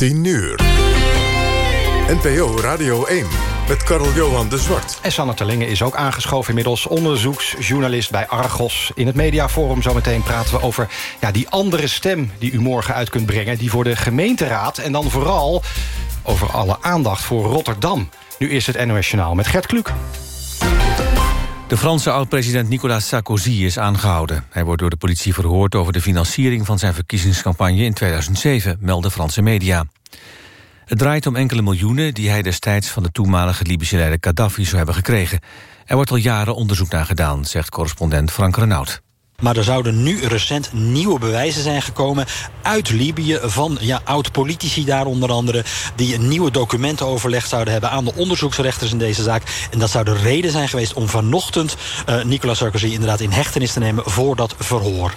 10 uur. NPO Radio 1 met Karel Johan de Zwart. En Sanne Terlingen is ook aangeschoven inmiddels. Onderzoeksjournalist bij Argos. In het Mediaforum zometeen praten we over ja, die andere stem... die u morgen uit kunt brengen, die voor de gemeenteraad... en dan vooral over alle aandacht voor Rotterdam. Nu is het NOS Journaal met Gert Kluk. De Franse oud-president Nicolas Sarkozy is aangehouden. Hij wordt door de politie verhoord over de financiering van zijn verkiezingscampagne in 2007, melden Franse media. Het draait om enkele miljoenen die hij destijds van de toenmalige Libische leider Gaddafi zou hebben gekregen. Er wordt al jaren onderzoek naar gedaan, zegt correspondent Frank Renaud. Maar er zouden nu recent nieuwe bewijzen zijn gekomen uit Libië... van ja, oud-politici daar onder andere... die nieuwe documenten overlegd zouden hebben aan de onderzoeksrechters in deze zaak. En dat zou de reden zijn geweest om vanochtend uh, Nicolas Sarkozy... inderdaad in hechtenis te nemen voor dat verhoor.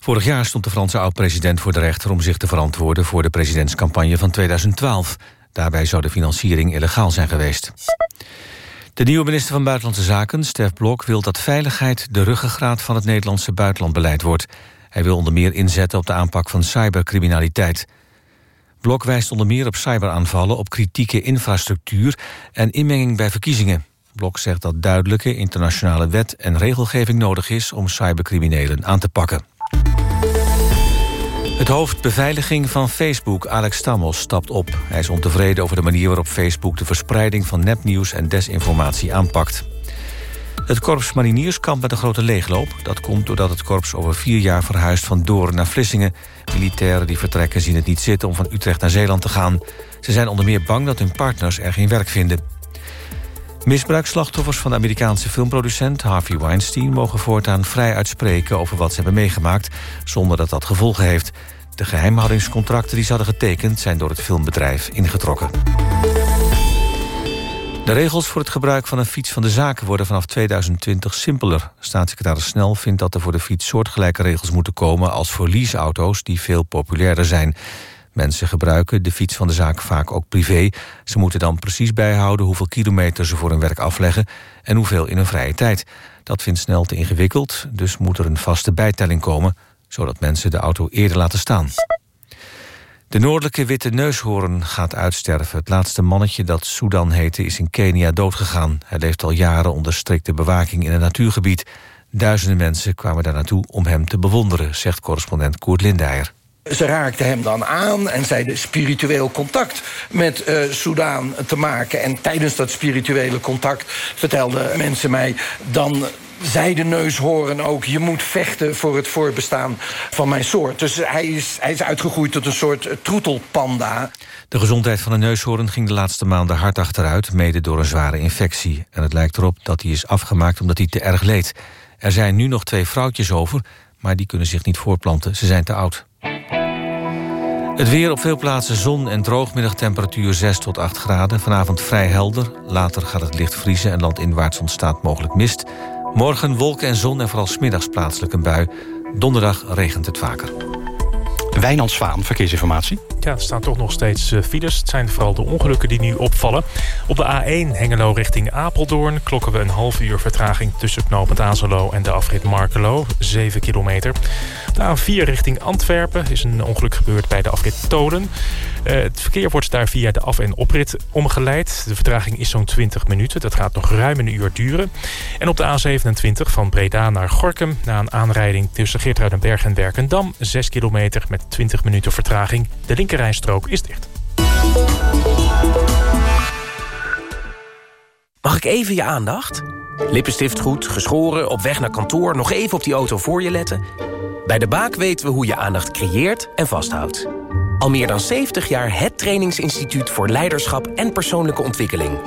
Vorig jaar stond de Franse oud-president voor de rechter... om zich te verantwoorden voor de presidentscampagne van 2012. Daarbij zou de financiering illegaal zijn geweest. De nieuwe minister van Buitenlandse Zaken, Stef Blok... wil dat veiligheid de ruggengraat van het Nederlandse buitenlandbeleid wordt. Hij wil onder meer inzetten op de aanpak van cybercriminaliteit. Blok wijst onder meer op cyberaanvallen, op kritieke infrastructuur... en inmenging bij verkiezingen. Blok zegt dat duidelijke internationale wet en regelgeving nodig is... om cybercriminelen aan te pakken. Het hoofd beveiliging van Facebook, Alex Stamos, stapt op. Hij is ontevreden over de manier waarop Facebook... de verspreiding van nepnieuws en desinformatie aanpakt. Het korps mariniers kampt met een grote leegloop. Dat komt doordat het korps over vier jaar verhuist van Doorn naar Vlissingen. Militairen die vertrekken zien het niet zitten om van Utrecht naar Zeeland te gaan. Ze zijn onder meer bang dat hun partners er geen werk vinden. Misbruikslachtoffers van de Amerikaanse filmproducent Harvey Weinstein... mogen voortaan vrij uitspreken over wat ze hebben meegemaakt... zonder dat dat gevolgen heeft. De geheimhoudingscontracten die ze hadden getekend... zijn door het filmbedrijf ingetrokken. De regels voor het gebruik van een fiets van de zaken... worden vanaf 2020 simpeler. Staatssecretaris Snel vindt dat er voor de fiets soortgelijke regels moeten komen... als voor leaseauto's die veel populairder zijn... Mensen gebruiken de fiets van de zaak vaak ook privé. Ze moeten dan precies bijhouden hoeveel kilometer ze voor hun werk afleggen... en hoeveel in hun vrije tijd. Dat vindt snel te ingewikkeld, dus moet er een vaste bijtelling komen... zodat mensen de auto eerder laten staan. De noordelijke witte neushoorn gaat uitsterven. Het laatste mannetje dat Sudan heette is in Kenia doodgegaan. Hij leeft al jaren onder strikte bewaking in een natuurgebied. Duizenden mensen kwamen daar naartoe om hem te bewonderen... zegt correspondent Koert Lindeyer. Ze raakten hem dan aan en zeiden spiritueel contact met uh, Soudaan te maken. En tijdens dat spirituele contact vertelden mensen mij... dan zei de neushoorn ook, je moet vechten voor het voorbestaan van mijn soort. Dus hij is, hij is uitgegroeid tot een soort troetelpanda. De gezondheid van de neushoorn ging de laatste maanden hard achteruit... mede door een zware infectie. En het lijkt erop dat hij is afgemaakt omdat hij te erg leed. Er zijn nu nog twee vrouwtjes over, maar die kunnen zich niet voortplanten. Ze zijn te oud. Het weer op veel plaatsen zon en droogmiddagtemperatuur 6 tot 8 graden. Vanavond vrij helder. Later gaat het licht vriezen en landinwaarts ontstaat mogelijk mist. Morgen wolken en zon en vooral smiddags plaatselijk een bui. Donderdag regent het vaker. Wijnand Zwaan, verkeersinformatie. Ja, er staan toch nog steeds eh, files. Het zijn vooral de ongelukken die nu opvallen. Op de A1 Hengelo richting Apeldoorn... klokken we een half uur vertraging tussen knooppunt Azelo en de afrit Markelo. 7 kilometer. De A4 richting Antwerpen is een ongeluk gebeurd bij de afrit Tolen. Uh, het verkeer wordt daar via de af- en oprit omgeleid. De vertraging is zo'n 20 minuten. Dat gaat nog ruim een uur duren. En op de A27 van Breda naar Gorkum... na een aanrijding tussen Geertruidenberg en Werkendam... 6 kilometer met 20 minuten vertraging. De linkerrijstrook is dicht. Mag ik even je aandacht? Lippenstift goed, geschoren, op weg naar kantoor... nog even op die auto voor je letten? Bij De Baak weten we hoe je aandacht creëert en vasthoudt. Al meer dan 70 jaar het trainingsinstituut voor leiderschap en persoonlijke ontwikkeling.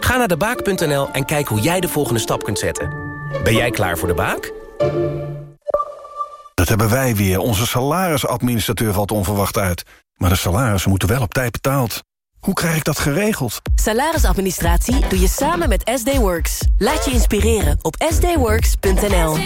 Ga naar debaak.nl en kijk hoe jij de volgende stap kunt zetten. Ben jij klaar voor De Baak? Dat hebben wij weer. Onze salarisadministrateur valt onverwacht uit. Maar de salarissen moeten wel op tijd betaald. Hoe krijg ik dat geregeld? Salarisadministratie doe je samen met SD Works. Laat je inspireren op sdworks.nl.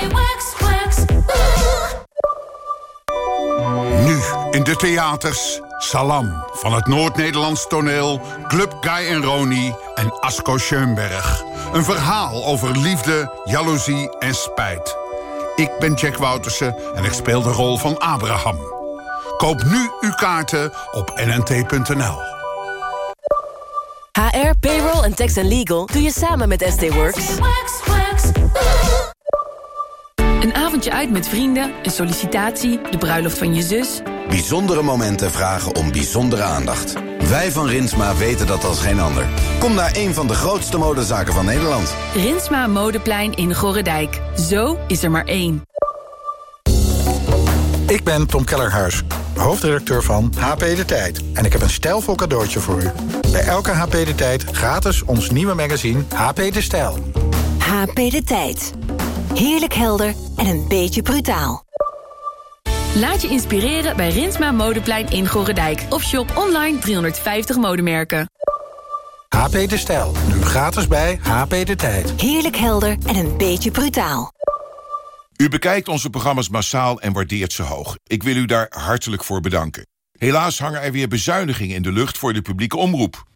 Nu in de theaters Salam van het Noord-Nederlands toneel... Club Guy en Roni en Asko Schoenberg. Een verhaal over liefde, jaloezie en spijt. Ik ben Jack Woutersen en ik speel de rol van Abraham. Koop nu uw kaarten op nnt.nl. HR, payroll en tax and legal doe je samen met SD Works. Een avondje uit met vrienden, een sollicitatie, de bruiloft van je zus. Bijzondere momenten vragen om bijzondere aandacht. Wij van Rinsma weten dat als geen ander. Kom naar een van de grootste modezaken van Nederland. Rinsma Modeplein in Gorredijk. Zo is er maar één. Ik ben Tom Kellerhuis, hoofdredacteur van HP De Tijd. En ik heb een stijlvol cadeautje voor u. Bij elke HP De Tijd gratis ons nieuwe magazine HP De Stijl. HP De Tijd. Heerlijk helder en een beetje brutaal. Laat je inspireren bij Rinsma Modeplein in Gorredijk. Of shop online 350 modemerken. HP De Stijl. Nu gratis bij HP De Tijd. Heerlijk helder en een beetje brutaal. U bekijkt onze programma's massaal en waardeert ze hoog. Ik wil u daar hartelijk voor bedanken. Helaas hangen er weer bezuinigingen in de lucht voor de publieke omroep.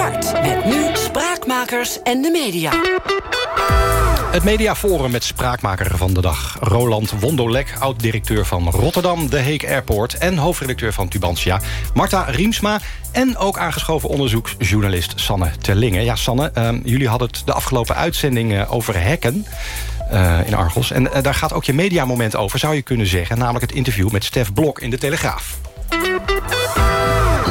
Zwart. Met nu Spraakmakers en de media. Het Mediaforum met spraakmaker van de dag. Roland Wondolek, oud-directeur van Rotterdam, De Heek Airport... en hoofdredacteur van Tubantia, Marta Riemsma... en ook aangeschoven onderzoeksjournalist Sanne Terlingen. Ja, Sanne, uh, jullie hadden het de afgelopen uitzending uh, over hacken... Uh, in Argos. En uh, daar gaat ook je mediamoment over, zou je kunnen zeggen. Namelijk het interview met Stef Blok in De Telegraaf.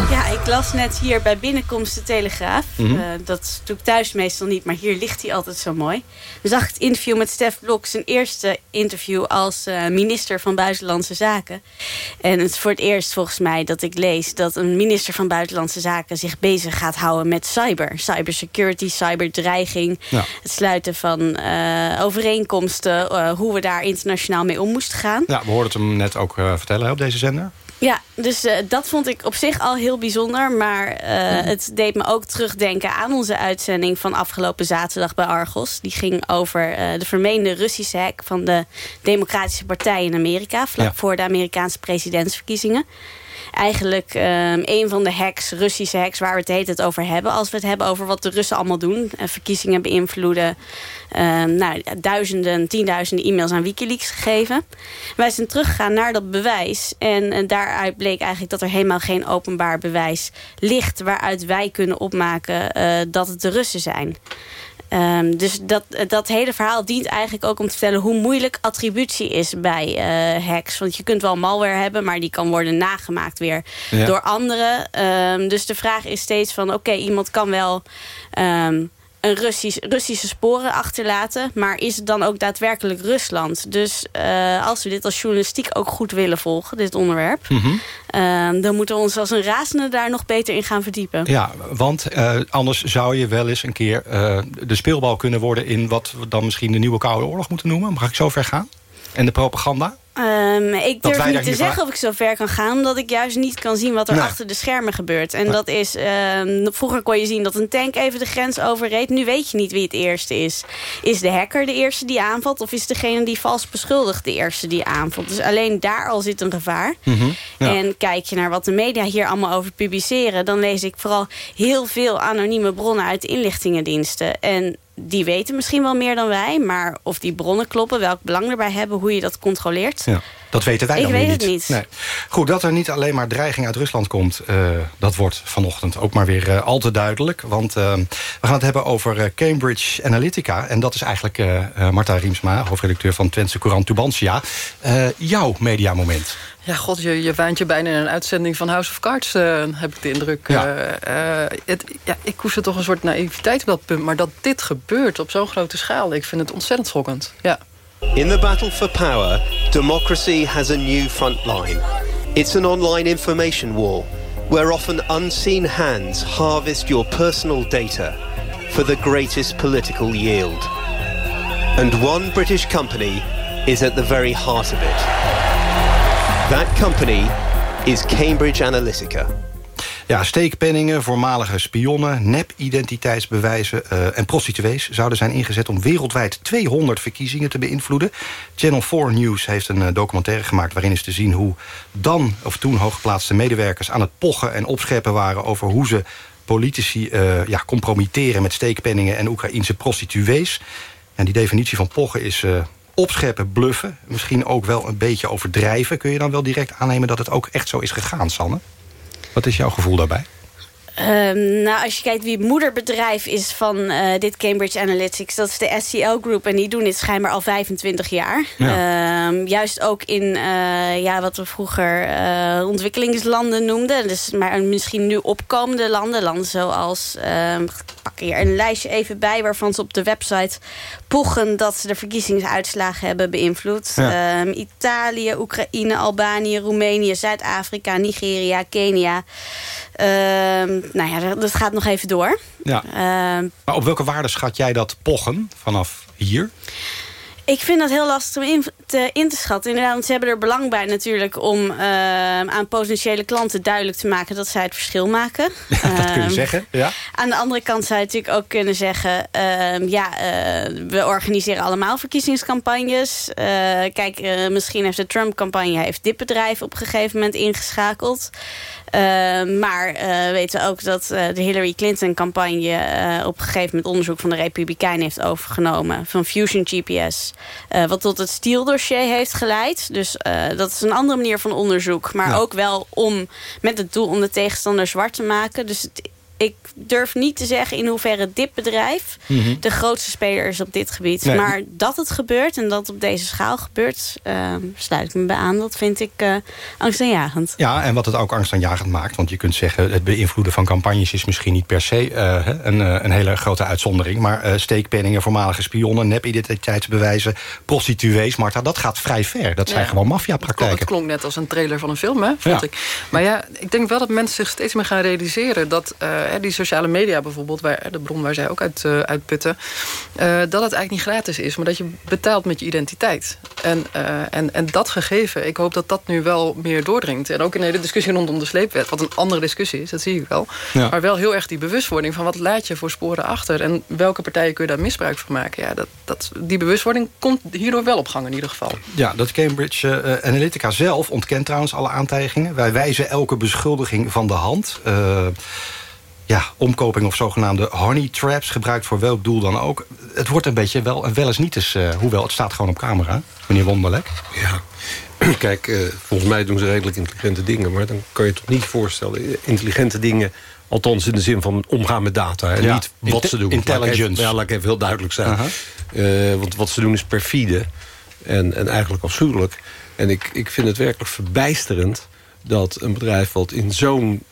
Ja, ik las net hier bij binnenkomst de Telegraaf. Mm -hmm. uh, dat doe ik thuis meestal niet, maar hier ligt hij altijd zo mooi. Dan zag ik het interview met Stef Blok. Zijn eerste interview als uh, minister van Buitenlandse Zaken. En het is voor het eerst volgens mij dat ik lees... dat een minister van Buitenlandse Zaken zich bezig gaat houden met cyber. Cybersecurity, cyberdreiging. Ja. Het sluiten van uh, overeenkomsten. hoe we daar internationaal mee om moesten gaan. Ja, we hoorden het hem net ook vertellen op deze zender. Ja, dus uh, dat vond ik op zich al heel bijzonder. Maar uh, het deed me ook terugdenken aan onze uitzending van afgelopen zaterdag bij Argos. Die ging over uh, de vermeende Russische hack van de Democratische Partij in Amerika. Vlak ja. voor de Amerikaanse presidentsverkiezingen. Eigenlijk um, een van de hacks, Russische hacks, waar we het hele tijd over hebben. Als we het hebben over wat de Russen allemaal doen. verkiezingen beïnvloeden. Um, nou, duizenden, tienduizenden e-mails aan Wikileaks gegeven. Wij zijn teruggegaan naar dat bewijs. En, en daaruit bleek eigenlijk dat er helemaal geen openbaar bewijs ligt... waaruit wij kunnen opmaken uh, dat het de Russen zijn. Um, dus dat, dat hele verhaal dient eigenlijk ook om te vertellen... hoe moeilijk attributie is bij uh, hacks. Want je kunt wel malware hebben, maar die kan worden nagemaakt weer ja. door anderen. Um, dus de vraag is steeds van... oké, okay, iemand kan wel... Um, een Russisch, Russische sporen achterlaten. Maar is het dan ook daadwerkelijk Rusland? Dus uh, als we dit als journalistiek ook goed willen volgen, dit onderwerp... Mm -hmm. uh, dan moeten we ons als een razende daar nog beter in gaan verdiepen. Ja, want uh, anders zou je wel eens een keer de speelbal kunnen worden... in wat we dan misschien de nieuwe Koude Oorlog moeten noemen. Mag ik zo ver gaan? En de propaganda? Um, ik durf niet te zeggen of ik zo ver kan gaan... omdat ik juist niet kan zien wat er achter de schermen gebeurt. En dat is... Um, vroeger kon je zien dat een tank even de grens overreed. Nu weet je niet wie het eerste is. Is de hacker de eerste die aanvalt... of is degene die vals beschuldigt de eerste die aanvalt? Dus alleen daar al zit een gevaar. Mhm. Mm -hmm. ja. En kijk je naar wat de media hier allemaal over publiceren... dan lees ik vooral heel veel anonieme bronnen uit de inlichtingendiensten. En die weten misschien wel meer dan wij. Maar of die bronnen kloppen, welk belang erbij hebben... hoe je dat controleert... Ja, dat weten wij ik dan weet niet. het niet. Nee. Goed, dat er niet alleen maar dreiging uit Rusland komt... Uh, dat wordt vanochtend ook maar weer uh, al te duidelijk. Want uh, we gaan het hebben over Cambridge Analytica. En dat is eigenlijk Marta Riemsma, hoofdredacteur van Twentse Courant Tubantia. jouw mediamoment. Ja, god, je, je waant je bijna in een uitzending van House of Cards, uh, heb ik de indruk. Ja. Uh, het, ja, ik koester toch een soort naïviteit op dat punt. Maar dat dit gebeurt op zo'n grote schaal, ik vind het ontzettend schokkend. Ja. In the battle for power, democracy has a new front line. It's an online information war, where often unseen hands harvest your personal data for the greatest political yield. And one British company is at the very heart of it. That company is Cambridge Analytica. Ja, steekpenningen, voormalige spionnen, nep-identiteitsbewijzen uh, en prostituees... zouden zijn ingezet om wereldwijd 200 verkiezingen te beïnvloeden. Channel 4 News heeft een uh, documentaire gemaakt... waarin is te zien hoe dan of toen hooggeplaatste medewerkers... aan het pochen en opscheppen waren over hoe ze politici uh, ja, compromitteren... met steekpenningen en Oekraïnse prostituees. En die definitie van pochen is opscheppen, bluffen. Misschien ook wel een beetje overdrijven. Kun je dan wel direct aannemen dat het ook echt zo is gegaan, Sanne? Wat is jouw gevoel daarbij? Um, nou, als je kijkt wie het moederbedrijf is van uh, dit Cambridge Analytics... dat is de SCL Group en die doen dit schijnbaar al 25 jaar. Ja. Um, juist ook in uh, ja, wat we vroeger uh, ontwikkelingslanden noemden. Dus, maar misschien nu opkomende landen. Landen zoals, um, ik pak hier een lijstje even bij... waarvan ze op de website pochen dat ze de verkiezingsuitslagen hebben beïnvloed. Ja. Italië, Oekraïne, Albanië, Roemenië, Zuid-Afrika, Nigeria, Kenia... Um, nou ja, dat gaat nog even door. Ja. Uh, maar op welke waarde schat jij dat pochen vanaf hier? Ik vind dat heel lastig om in te, in te schatten. Inderdaad, want ze hebben er belang bij natuurlijk... om uh, aan potentiële klanten duidelijk te maken dat zij het verschil maken. Dat kun je zeggen, ja. Aan de andere kant zou je natuurlijk ook kunnen zeggen... Uh, ja, uh, we organiseren allemaal verkiezingscampagnes. Uh, kijk, misschien heeft de Trump-campagne... heeft dit bedrijf op een gegeven moment ingeschakeld. Uh, maar uh, weten ook dat uh, de Hillary Clinton-campagne... op een gegeven moment onderzoek van de Republikein heeft overgenomen... van Fusion GPS, wat tot het Steele-dossier heeft geleid. Dus dat is een andere manier van onderzoek. Maar ja. ook wel om met het doel om de tegenstander zwart te maken. Dus het ik durf niet te zeggen in hoeverre dit bedrijf... Mm -hmm. de grootste speler is op dit gebied. Nee. Maar dat het gebeurt en dat het op deze schaal gebeurt... Uh, sluit ik me bij aan. Dat vind ik uh, angstaanjagend. Ja, en wat het ook angstaanjagend maakt... want je kunt zeggen het beïnvloeden van campagnes... is misschien niet per se uh, een, een, hele grote uitzondering... maar steekpenningen, voormalige spionnen... nep-identiteitsbewijzen, prostituees... Marta, dat gaat vrij ver. Dat zijn ja. gewoon maffiapraktijken. Het klonk net als een trailer van een film, hè, vond ja. ik. Maar ja, ik denk wel dat mensen zich steeds meer gaan realiseren... dat die sociale media bijvoorbeeld, waar, de bron waar zij ook uit, uit putten... Dat het eigenlijk niet gratis is, maar dat je betaalt met je identiteit. En, en, en dat gegeven, ik hoop dat dat nu wel meer doordringt. En ook in de hele discussie rondom de sleepwet, wat een andere discussie is, dat zie ik wel. Ja. Maar wel heel erg die bewustwording van wat laat je voor sporen achter... en welke partijen kun je daar misbruik van maken. Ja, dat, dat, die bewustwording komt hierdoor wel op gang in ieder geval. Ja, dat Cambridge Analytica zelf ontkent trouwens alle aantijgingen. Wij wijzen elke beschuldiging van de hand ja, omkoping of zogenaamde honey traps... gebruikt voor welk doel dan ook. Het wordt een beetje wel, wel eens niet eens... Uh, hoewel, het staat gewoon op camera, meneer Wonderlek. Ja, kijk, uh, volgens mij doen ze redelijk intelligente dingen... maar dan kan je toch niet voorstellen... intelligente dingen, althans in de zin van omgaan met data... en ja, niet wat ze doen. Intelligence. Laat ik even, ja, laat ik even heel duidelijk zijn. Uh -huh. want wat ze doen is perfide en, en eigenlijk afschuwelijk. En ik, ik vind het werkelijk verbijsterend... dat een bedrijf wat in zo'n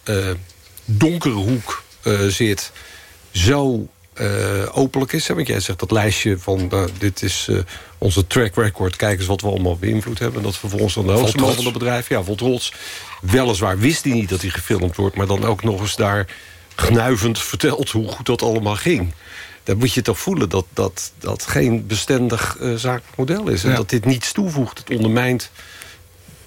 donkere hoek zit zo uh, openlijk is. Hè? Want jij zegt dat lijstje van uh, dit is uh, onze track record. Kijk eens wat we allemaal beïnvloed hebben. En dat vervolgens dan de hoogste man van het bedrijf. Ja, vol trots. Weliswaar wist hij niet dat hij gefilmd wordt. Maar dan ook nog eens daar gnuivend vertelt hoe goed dat allemaal ging. Dan moet je toch voelen dat dat, dat geen bestendig zakelijk model is. En ja. dat dit niets toevoegt. Het ondermijnt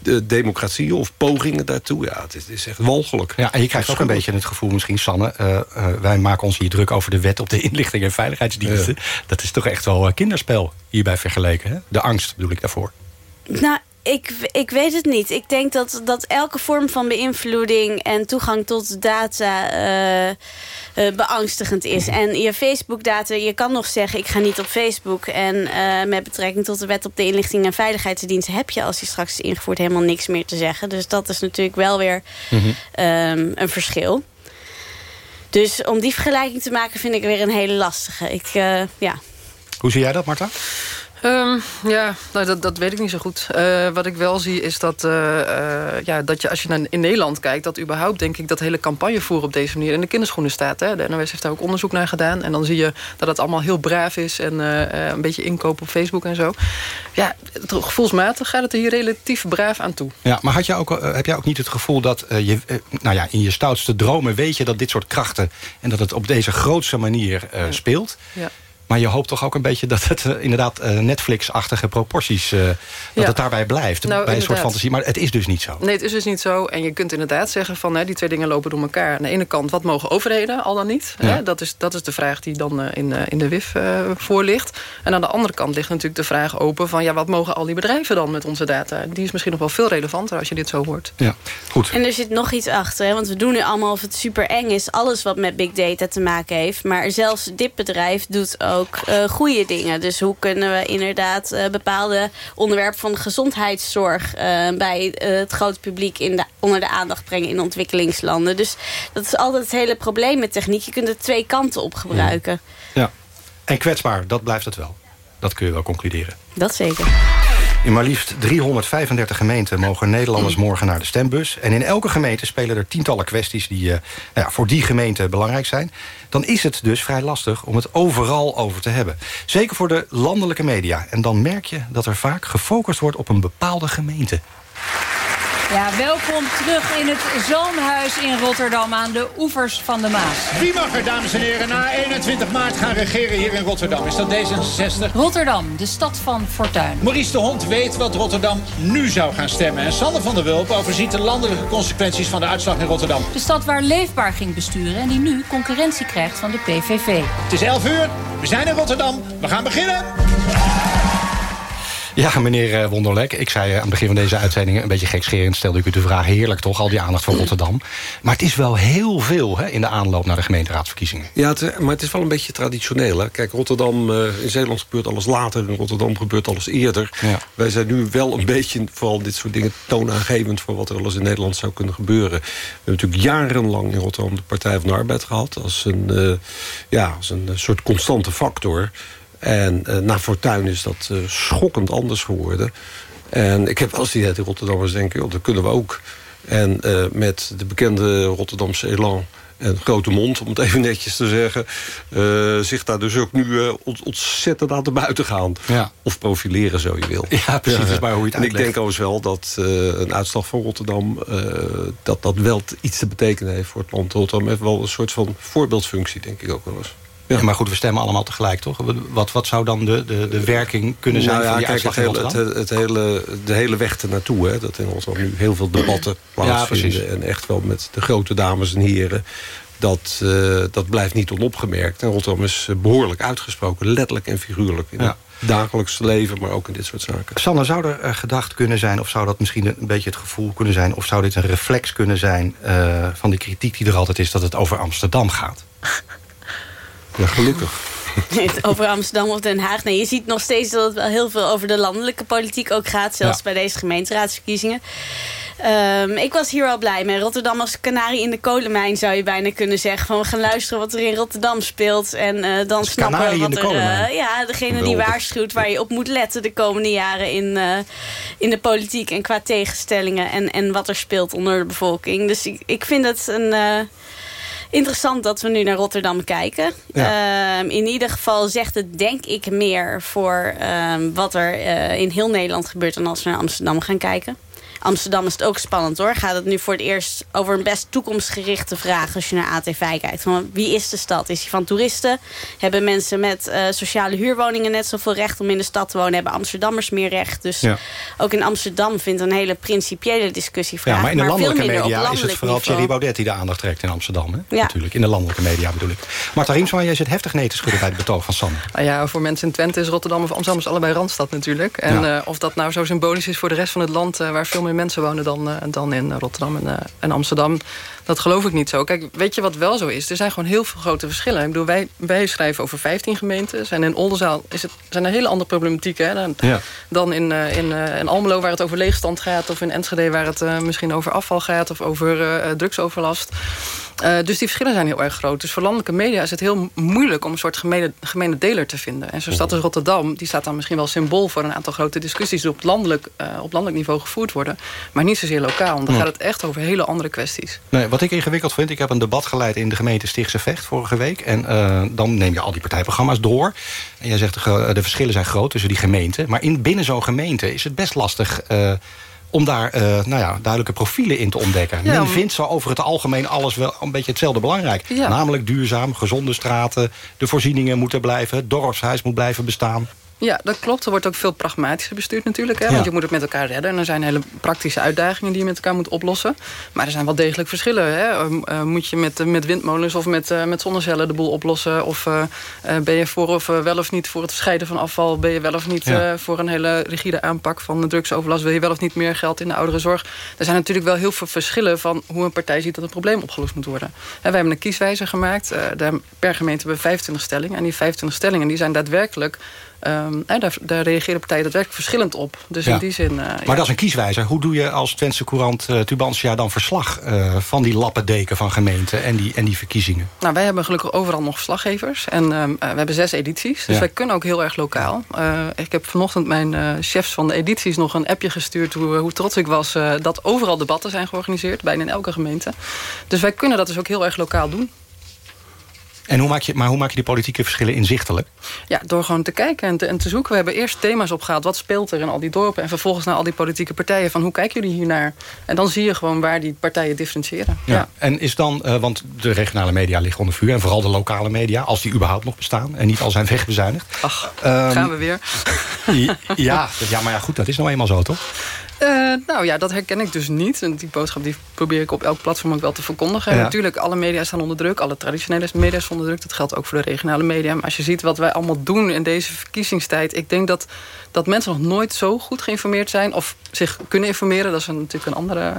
de democratie of pogingen daartoe. Ja, het is, het is echt walgelijk. Ja, en je krijgt ook een beetje het gevoel misschien, Sanne... Uh, uh, wij maken ons hier druk over de wet op de inlichting en veiligheidsdiensten. Ja. Dat is toch echt wel uh, kinderspel hierbij vergeleken. Hè? De angst bedoel ik daarvoor. Nou, ik, ik weet het niet. Ik denk dat, dat elke vorm van beïnvloeding en toegang tot data uh, uh, beangstigend is. En je Facebook-data, je kan nog zeggen ik ga niet op Facebook. En uh, met betrekking tot de wet op de inlichting en veiligheidsdienst heb je als die straks is ingevoerd helemaal niks meer te zeggen. Dus dat is natuurlijk wel weer mm -hmm. um, een verschil. Dus om die vergelijking te maken vind ik weer een hele lastige. Ik, ja. Hoe zie jij dat, Marta? Um, ja, nou, dat, dat weet ik niet zo goed. Uh, wat ik wel zie is dat, uh, uh, ja, dat je als je naar in Nederland kijkt... dat überhaupt denk ik dat hele campagnevoer op deze manier in de kinderschoenen staat. Hè? De NOS heeft daar ook onderzoek naar gedaan. En dan zie je dat het allemaal heel braaf is... en een beetje inkopen op Facebook en zo. Ja, gevoelsmatig gaat het er hier relatief braaf aan toe. Ja, maar had jij ook, heb jij ook niet het gevoel dat je... nou ja, in je stoutste dromen weet je dat dit soort krachten... en dat het op deze grootste manier speelt... Ja. Maar je hoopt toch ook een beetje dat het uh, inderdaad uh, Netflix-achtige proporties... Uh, dat Ja. het daarbij blijft, Nou, bij een soort fantasie. Maar het is dus niet zo. Nee, het is dus niet zo. En je kunt inderdaad zeggen van hè, die twee dingen lopen door elkaar. Aan de ene kant, wat mogen overheden al dan niet? Ja. Hè? Dat, is, dat is de vraag die dan eh, in, eh, in de WIF eh, voor ligt. En aan de andere kant ligt natuurlijk de vraag open van... ja, wat mogen al die bedrijven dan met onze data? Die is misschien nog wel veel relevanter als je dit zo hoort. Ja, goed. En er zit nog iets achter, hè? want we doen nu allemaal of het super eng is. Alles wat met big data te maken heeft. Maar zelfs dit bedrijf doet ook eh goede dingen. Dus hoe kunnen we inderdaad eh, bepaalde onderwerpen van gezondheidszorg... eh, bij het grote publiek in de, onder de aandacht brengen in ontwikkelingslanden. Dus dat is altijd het hele probleem met techniek. Je kunt er twee kanten op gebruiken. Ja. En kwetsbaar, dat blijft het wel. Dat kun je wel concluderen. Dat zeker. In maar liefst 335 gemeenten mogen Nederlanders morgen naar de stembus. En in elke gemeente spelen er tientallen kwesties... die eh, nou ja, voor die gemeente belangrijk zijn. Dan is het dus vrij lastig om het overal over te hebben. Zeker voor de landelijke media. En dan merk je dat er vaak gefocust wordt op een bepaalde gemeente. Ja, welkom terug in het Zalmhuis in Rotterdam aan de oevers van de Maas. Wie mag er, dames en heren, na 21 maart gaan regeren hier in Rotterdam? Is dat D66? Rotterdam, de stad van fortuin. Maurice de Hond weet wat Rotterdam nu zou gaan stemmen. En Sander van der Wulp overziet de landelijke consequenties van de uitslag in Rotterdam. De stad waar Leefbaar ging besturen en die nu concurrentie krijgt van de PVV. Het is 11 uur, we zijn in Rotterdam, we gaan beginnen. Ja, meneer eh, Wonderlek, ik zei eh, aan het begin van deze uitzending... een beetje gekscherend stelde ik u de vraag... heerlijk toch, al die aandacht voor Rotterdam. Maar het is wel heel veel hè, in de aanloop naar de gemeenteraadsverkiezingen. Ja, het, maar het is wel een beetje traditioneel. Hè? Kijk, Rotterdam, eh, in Zeeland gebeurt alles later. In Rotterdam gebeurt alles eerder. Wij zijn nu wel een beetje, vooral dit soort dingen... toonaangevend voor wat er alles in Nederland zou kunnen gebeuren. We hebben natuurlijk jarenlang in Rotterdam de Partij van de Arbeid gehad... als een, eh, ja, als een soort constante factor... En eh, na Fortuin is dat eh, schokkend anders geworden. En ik heb wel eens die idee dat Rotterdammers denken... Joh, dat kunnen we ook. En eh, met de bekende Rotterdamse elan en grote mond, om het even netjes te zeggen... zich daar dus ook nu ont- ontzettend aan te buiten gaan. Ja. Of profileren, zo je wil. Ja, precies, dat is maar hoe je het En ik denk overigens wel dat een uitslag van Rotterdam... dat dat wel iets te betekenen heeft voor het land. Rotterdam heeft wel een soort van voorbeeldfunctie, denk ik ook wel eens. Ja. maar goed, we stemmen allemaal tegelijk, toch? Wat, wat zou dan de, de, de werking kunnen zijn Nou ja, van die kijk, uitslag het hele, het, het hele, de hele weg ernaartoe. Hè, dat in Rotterdam nu heel veel debatten plaatsvinden. precies. en echt wel met de grote dames en heren. Dat, eh, dat blijft niet onopgemerkt. En Rotterdam is eh, behoorlijk uitgesproken. Letterlijk en figuurlijk. In Ja. het dagelijks leven, maar ook in dit soort zaken. Sander, zou er eh, gedacht kunnen zijn... of zou dat misschien een beetje het gevoel kunnen zijn... of zou dit een reflex kunnen zijn van de kritiek die er altijd is... dat het over Amsterdam gaat? Ja, gelukkig. over Amsterdam of Den Haag. Nee, je ziet nog steeds dat het wel heel veel over de landelijke politiek ook gaat. Zelfs Ja. bij deze gemeenteraadsverkiezingen. Ehm, ik was hier wel blij mee. Rotterdam als kanarie in de kolenmijn zou je bijna kunnen zeggen. Van we gaan luisteren wat er in Rotterdam speelt. En eh, dan snappen we wat de er... eh, ja, degene die waarschuwt waar je op moet letten de komende jaren in, eh, in de politiek. En qua tegenstellingen en, en wat er speelt onder de bevolking. Dus ik, ik vind het een... Interessant dat we nu naar Rotterdam kijken. Ehm, in ieder geval zegt het denk ik meer voor ehm, wat er eh, in heel Nederland gebeurt... dan als we naar Amsterdam gaan kijken. Amsterdam is het ook spannend hoor. Gaat het nu voor het eerst over een best toekomstgerichte vraag... als je naar AT5 kijkt. Van wie is de stad? Is die van toeristen? Hebben mensen met eh, sociale huurwoningen net zoveel recht... om in de stad te wonen? Hebben Amsterdammers meer recht? Dus Ja. ook in Amsterdam vindt een hele principiële discussie plaats. Ja, maar in de landelijke media is het vooral niveau. Thierry Baudet die de aandacht trekt in Amsterdam. Hè? Ja. Natuurlijk, in de landelijke media bedoel ik. Marta Riemsma, jij zit heftig nee te schudden bij het betoog van Sander. Nou ja, voor mensen in Twente is Rotterdam of Amsterdam is allebei Randstad natuurlijk. En Ja. eh, of dat nou zo symbolisch is voor de rest van het land... eh, waar veel mensen wonen dan, eh, dan in Rotterdam en, eh, en Amsterdam... dat geloof ik niet zo. Kijk, weet je wat wel zo is? Er zijn gewoon heel veel grote verschillen. Ik bedoel, wij, wij schrijven over 15 gemeentes. En in Oldenzaal is het, zijn er hele andere problematieken... Hè, dan, Ja. dan in, eh, in, eh, in Almelo waar het over leegstand gaat... of in Enschede waar het eh, misschien over afval gaat... of over drugsoverlast. Dus die verschillen zijn heel erg groot. Dus voor landelijke media is het heel moeilijk om een soort gemene, gemene deler te vinden. En zo'n stad als Rotterdam, die staat dan misschien wel symbool voor een aantal grote discussies die op landelijk, op landelijk niveau gevoerd worden. Maar niet zozeer lokaal. Want dan Ja. gaat het echt over hele andere kwesties. Nee, wat ik ingewikkeld vind, ik heb een debat geleid in de gemeente Stichtse Vecht vorige week. En eh, dan neem je al die partijprogramma's door. En jij zegt de, de verschillen zijn groot tussen die gemeenten. Maar in, binnen zo'n gemeente is het best lastig eh, om daar uh, nou ja, duidelijke profielen in te ontdekken. Ja, Men vindt zo over het algemeen alles wel een beetje hetzelfde belangrijk. Ja. Namelijk duurzaam, gezonde straten, de voorzieningen moeten blijven... het dorpshuis moet blijven bestaan. Ja, dat klopt. Er wordt ook veel pragmatischer bestuurd natuurlijk. Hè? Ja. Want je moet het met elkaar redden. En er zijn hele praktische uitdagingen die je met elkaar moet oplossen. Maar er zijn wel degelijk verschillen. Hè? Eh, eh, moet je met, eh, met windmolens of met, eh, met zonnecellen de boel oplossen? Of ben je voor of wel of niet voor het scheiden van afval? Ben je wel of niet Ja. voor een hele rigide aanpak van de drugsoverlast? Wil je wel of niet meer geld in de ouderenzorg? Er zijn natuurlijk wel heel veel verschillen van hoe een partij ziet dat een probleem opgelost moet worden. En wij hebben een kieswijzer gemaakt. Per gemeente hebben we 25 stellingen. En die 25 stellingen die zijn daadwerkelijk... eh, daar, daar reageren partijen daadwerkelijk verschillend op. Dus Ja. in die zin... eh, Maar ja. dat is een kieswijzer. Hoe doe je als Twentse Courant uh, Tubantia dan verslag... eh, van die lappendeken van gemeenten en die, en die verkiezingen? Nou, wij hebben gelukkig overal nog verslaggevers. En ehm, eh, we hebben zes edities. Dus Ja. wij kunnen ook heel erg lokaal. Eh, ik heb vanochtend mijn eh, chefs van de edities nog een appje gestuurd... hoe, hoe trots ik was eh, dat overal debatten zijn georganiseerd. Bijna in elke gemeente. Dus wij kunnen dat dus ook heel erg lokaal doen. En hoe maak je, maar hoe maak je die politieke verschillen inzichtelijk? Ja, door gewoon te kijken en te, en te zoeken. We hebben eerst thema's opgehaald. Wat speelt er in al die dorpen? En vervolgens naar al die politieke partijen. Van hoe kijken jullie hiernaar? En dan zie je gewoon waar die partijen differentiëren. Ja. En is dan, eh, want de regionale media liggen onder vuur... en vooral de lokale media, als die überhaupt nog bestaan... en niet al zijn wegbezuinigd. Ach, Ehm, gaan we weer. ja, ja, maar ja, goed, dat is nou eenmaal zo, toch? Eh, nou ja, dat herken ik dus niet. En die boodschap die probeer ik op elk platform ook wel te verkondigen. Ja. Natuurlijk, alle media staan onder druk. Alle traditionele media staan onder druk. Dat geldt ook voor de regionale media. Maar als je ziet wat wij allemaal doen in deze verkiezingstijd... ik denk dat, dat mensen nog nooit zo goed geïnformeerd zijn... of zich kunnen informeren. Dat is een, natuurlijk een andere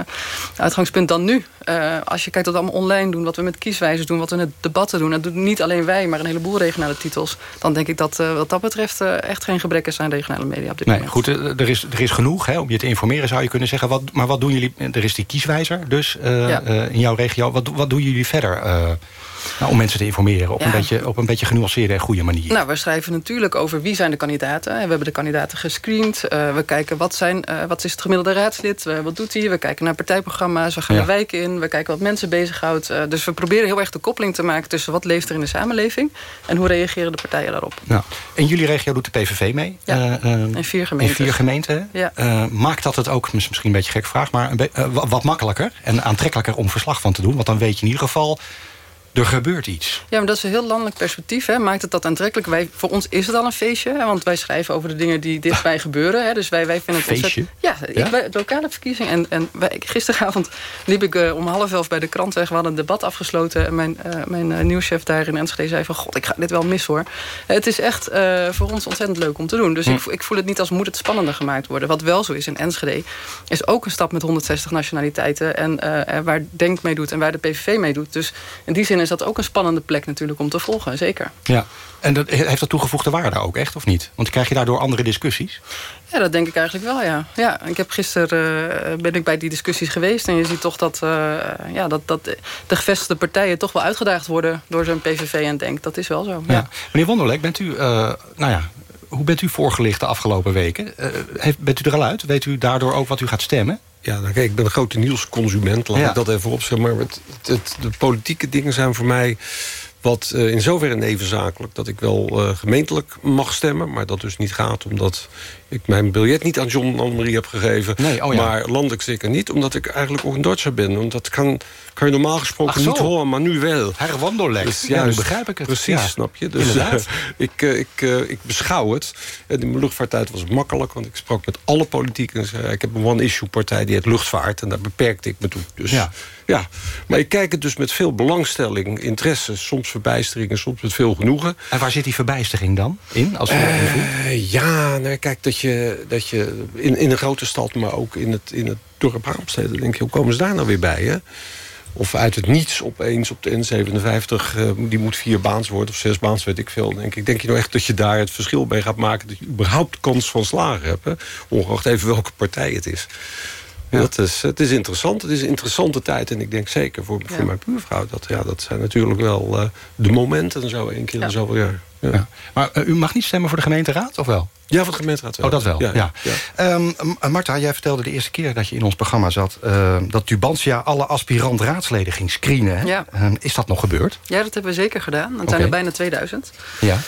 uitgangspunt dan nu. Eh, als je kijkt wat we allemaal online doen... wat we met kieswijzers doen, wat we met debatten doen... dat doen niet alleen wij, maar een heleboel regionale titels... dan denk ik dat eh, wat dat betreft eh, echt geen gebrek is aan regionale media op dit Nee, moment. goed, eh, er is, er is genoeg hè, om je te informeren, zou je kunnen zeggen. Wat, maar wat doen jullie? Er is die kieswijzer dus eh, Ja. eh, in jouw regio. Wat, wat doen jullie verder eh, nou, om mensen te informeren op, Ja. een beetje, op een beetje genuanceerde en goede manier? Nou, we schrijven natuurlijk over wie zijn de kandidaten. En we hebben de kandidaten gescreend. Eh, we kijken wat, zijn, eh, wat is het gemiddelde raadslid, Eh, wat doet hij. We kijken naar partijprogramma's, we gaan Ja. de wijken in. We kijken wat mensen bezighoudt. Dus we proberen heel erg de koppeling te maken... tussen wat leeft er in de samenleving... en hoe reageren de partijen daarop. Nou, in jullie regio doet de PVV mee. Ja, in vier gemeentes. In vier gemeenten. Ja. Maakt dat het ook, mis- misschien een beetje gek vraag... maar een wat makkelijker en aantrekkelijker om verslag van te doen? Want dan weet je in ieder geval, er gebeurt iets. Ja, maar dat is een heel landelijk perspectief. Hè. Maakt het dat aantrekkelijk? Wij, voor ons is het al een feestje. Hè, want wij schrijven over de dingen die dichtbij gebeuren. Hè. Dus wij, wij vinden het Feestje? ontzettend... Ja, Ja? Ik, lokale verkiezing. En, en wij, gisteravond liep ik eh, om half elf bij de krant weg. We hadden een debat afgesloten. En mijn, eh, mijn eh, nieuwschef daar in Enschede zei van... God, ik ga dit wel mis hoor. Het is echt voor ons ontzettend leuk om te doen. Dus Hm. ik, ik voel het niet als moet het spannender gemaakt worden. Wat wel zo is in Enschede... is ook een stap met 160 nationaliteiten. En waar Denk mee doet en waar de PVV mee doet. Dus in die zin is dat ook een spannende plek natuurlijk om te volgen. Zeker. Ja. En dat, heeft dat toegevoegde waarde ook echt, of niet? Want krijg je daardoor andere discussies? Ja, dat denk ik eigenlijk wel, ja. ja ik heb gisteren uh, ben ik bij die discussies geweest... en je ziet toch dat, uh, ja, dat, dat de gevestigde partijen toch wel uitgedaagd worden... door zo'n PVV en Denk. Dat is wel zo, ja. ja. Meneer Wonderlek, bent u... Uh, nou ja, hoe bent u voorgelicht de afgelopen weken? Heeft, bent u er al uit? Weet u daardoor ook wat u gaat stemmen? Ja, nou kijk, ik ben een grote nieuwsconsument, laat Ja. ik dat even opzetten. Maar het, het, de politieke dingen zijn voor mij wat uh, in zoverre nevenzakelijk... dat ik wel uh, gemeentelijk mag stemmen, maar dat dus niet gaat... omdat ik mijn biljet niet aan John Annemarie heb gegeven. Nee, oh ja. Maar landelijk zeker niet, omdat ik eigenlijk ook een Duitser ben. Want dat kan, kan je normaal gesproken niet horen, maar nu wel. Herr Wonderlek, Dus, ja, nu begrijp ik het. Precies, ja. snap je? Dus uh, ik, uh, ik, uh, ik beschouw het. En in mijn luchtvaarttijd was het makkelijk, want ik sprak met alle politiekers. ik heb een one-issue-partij die heet luchtvaart... en daar beperkte ik me toe. Dus, ja. Ja. Maar ik kijk het dus met veel belangstelling, interesse... soms verbijstering en soms met veel genoegen. En waar zit die verbijstering dan in? Als uh, ja, nou, kijk, dat je, dat je in, in een grote stad... maar ook in het, in het dorp Haamstede, denk je... hoe komen ze daar nou weer bij, hè? Of uit het niets opeens op de N57... Uh, die moet vier baans worden, of zes baans, weet ik veel. Denk ik. Denk je nou echt dat je daar het verschil bij gaat maken... dat je überhaupt kans van slagen hebt, hè? ongeacht even welke partij het is. Ja. Dat is, het is interessant. Het is een interessante tijd. En ik denk zeker voor, Ja. voor mijn buurvrouw... dat, ja, dat zijn natuurlijk wel uh, de momenten zo één keer in zoveel jaar. Ja. Maar uh, u mag niet stemmen voor de gemeenteraad, of wel? Ja, voor de gemeenteraad wel. Oh, dat wel, ja. ja. ja. Um, Marta, jij vertelde de eerste keer dat je in ons programma zat... Uh, dat Tubantia alle aspirant-raadsleden ging screenen. Hè? Ja. Uh, is dat nog gebeurd? Ja, dat hebben we zeker gedaan. Het okay. zijn er bijna 2000. Ja.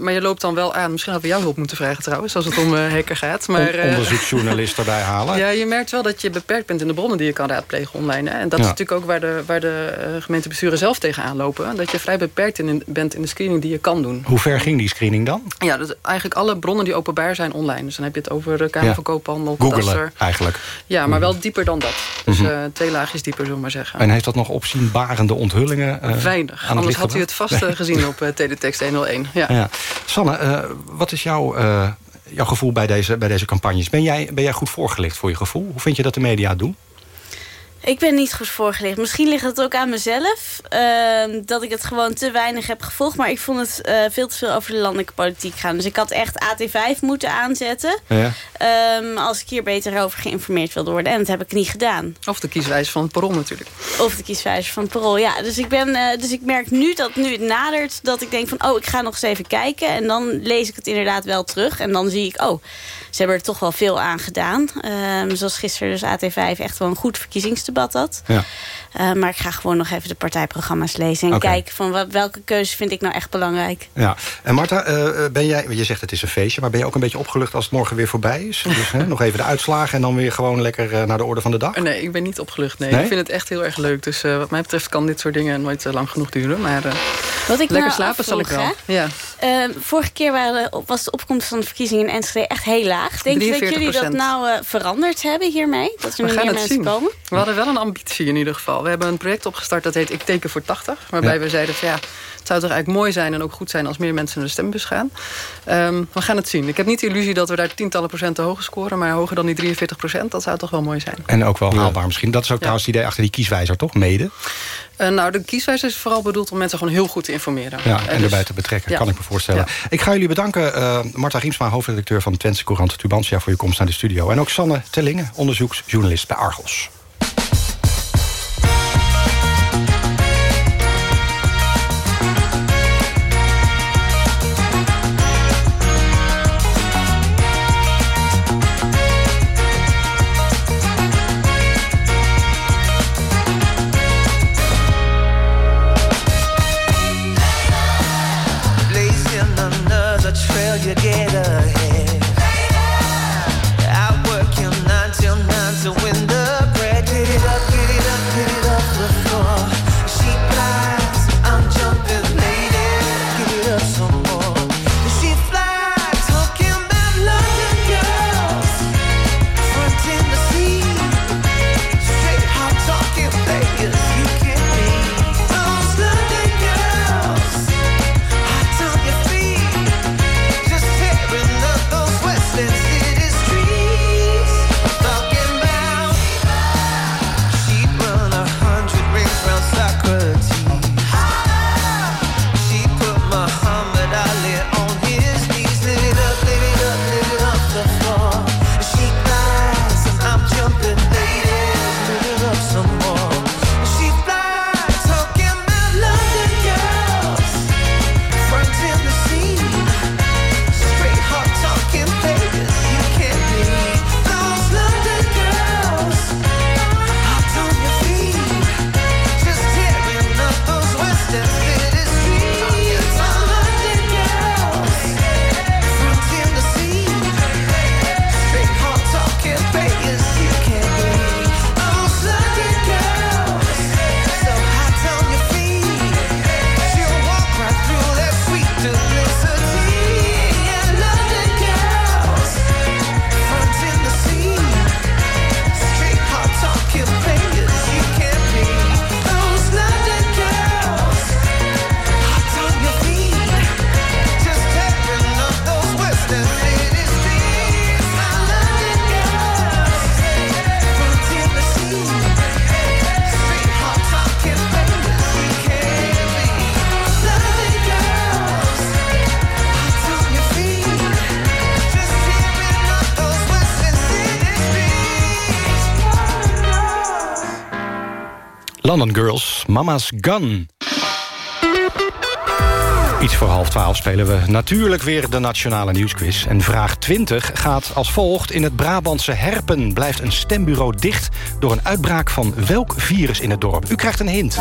maar je loopt dan wel aan. Misschien hadden we jouw hulp moeten vragen trouwens... als het om hacker gaat. Maar, On onderzoeksjournalist erbij halen. Ja, je merkt wel dat je beperkt bent in de bronnen... die je kan raadplegen online. Hè? En dat is natuurlijk ook waar de, waar de gemeentebesturen zelf tegenaan lopen. Dat je vrij beperkt in, bent in de screening die je kan doen. Hoe ver ging die screening dan? Ja, dus eigenlijk alle bronnen die openbaar zijn online. Dus dan heb je het over de Kamer van Koophandel, Googelen eigenlijk. Ja, maar wel dieper dan dat. Dus mm -hmm. uh, twee laagjes dieper, zullen we maar zeggen. En heeft dat nog opzienbarende onthullingen? Uh, Weinig. Anders had u het vast gezien op uh, Teletext 101. Ja. ja. Sanne, wat is jouw, jouw gevoel bij deze, bij deze campagnes? Ben jij, ben jij goed voorgelicht voor je gevoel? Hoe vind je dat de media het doen? Ik ben niet goed voorgelicht. Misschien ligt het ook aan mezelf. Uh, dat ik het gewoon te weinig heb gevolgd. Maar ik vond het uh, veel te veel over de landelijke politiek gaan. Dus ik had echt AT5 moeten aanzetten. Ja. Um, als ik hier beter over geïnformeerd wilde worden. En dat heb ik niet gedaan. Of de kieswijze van het parool natuurlijk. Of de kieswijze van het parool, ja. Dus ik, ben, uh, dus ik merk nu dat nu het nadert... dat ik denk van, oh, ik ga nog eens even kijken. En dan lees ik het inderdaad wel terug. En dan zie ik, oh, ze hebben er toch wel veel aan gedaan. Um, zoals gisteren dus AT5 echt wel een goed verkiezingsdebat had. Ja. Uh, maar ik ga gewoon nog even de partijprogramma's lezen. En okay. kijken van wat, welke keuze vind ik nou echt belangrijk. Ja. En Marta, uh, ben jij, je zegt het is een feestje... maar ben je ook een beetje opgelucht als het morgen weer voorbij is? Dus hè, nog even de uitslagen en dan weer gewoon lekker uh, naar de orde van de dag? Nee, ik ben niet opgelucht. Nee. nee? Ik vind het echt heel erg leuk. Dus wat mij betreft kan dit soort dingen nooit lang genoeg duren. Maar wat ik lekker nou slapen zal ik wel. Ja. vorige keer waren, was de opkomst van de verkiezingen in Enschede echt heel laag. Denk je dat jullie dat nou veranderd hebben hiermee? Dat er We nu gaan meer het mensen zien. komen? We hadden wel een ambitie in ieder geval. We hebben een project opgestart dat heet Ik teken voor 80. Waarbij Ja. we zeiden van ja, het zou toch eigenlijk mooi zijn... en ook goed zijn als meer mensen naar de stembus gaan. Ehm, we gaan het zien. Ik heb niet de illusie dat we daar tientallen procenten hoger scoren... maar hoger dan die 43 procent, dat zou toch wel mooi zijn. En ook wel haalbaar misschien. Dat is ook trouwens het idee achter die kieswijzer, toch? Mede. Eh, nou, de kieswijze is vooral bedoeld om mensen gewoon heel goed te informeren. Ja, Eh, en dus- erbij te betrekken, ja. kan ik me voorstellen. Ik ga jullie bedanken, eh Marta Riemsma, hoofdredacteur van de Twentse Courant Tubantia... voor je komst naar de studio. En ook Sanne Tellingen, onderzoeksjournalist bij Argos. Girls, Mama's Gun. Iets voor half twaalf spelen we natuurlijk weer de Nationale Nieuwsquiz. En vraag 20 gaat als volgt. In het Brabantse Herpen blijft een stembureau dicht... door een uitbraak van welk virus in het dorp? U krijgt een hint. De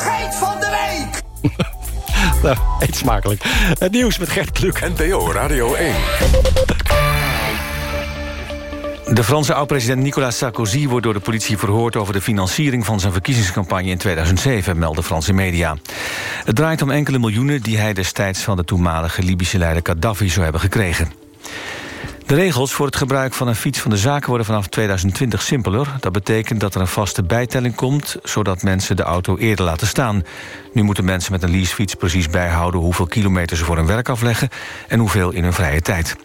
scheid van de week! nou, eet smakelijk. Het nieuws met Gert Kluk. NPO Radio 1. De Franse oud-president Nicolas Sarkozy wordt door de politie verhoord... over de financiering van zijn verkiezingscampagne in 2007, melden Franse media. Het draait om enkele miljoenen die hij destijds... van de toenmalige Libische leider Gaddafi zou hebben gekregen. De regels voor het gebruik van een fiets van de zaken worden vanaf 2020 simpeler. Dat betekent dat er een vaste bijtelling komt... zodat mensen de auto eerder laten staan. Nu moeten mensen met een leasefiets precies bijhouden... hoeveel kilometer ze voor hun werk afleggen... en hoeveel in hun vrije tijd.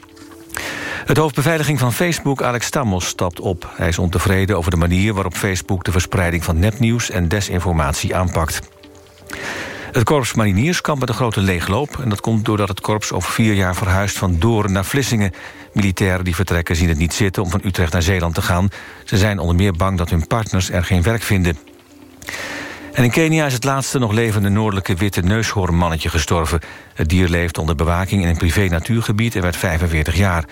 Het hoofdbeveiliging van Facebook, Alex Stamos, stapt op. Hij is ontevreden over de manier waarop Facebook... de verspreiding van nepnieuws en desinformatie aanpakt. Het korps mariniers kampt met een grote leegloop... en dat komt doordat het korps over vier jaar verhuist van Doorn naar Vlissingen. Militairen die vertrekken zien het niet zitten om van Utrecht naar Zeeland te gaan. Ze zijn onder meer bang dat hun partners er geen werk vinden. En in Kenia is het laatste nog levende noordelijke witte neushoornmannetje gestorven. Het dier leeft onder bewaking in een privé natuurgebied en werd 45 jaar.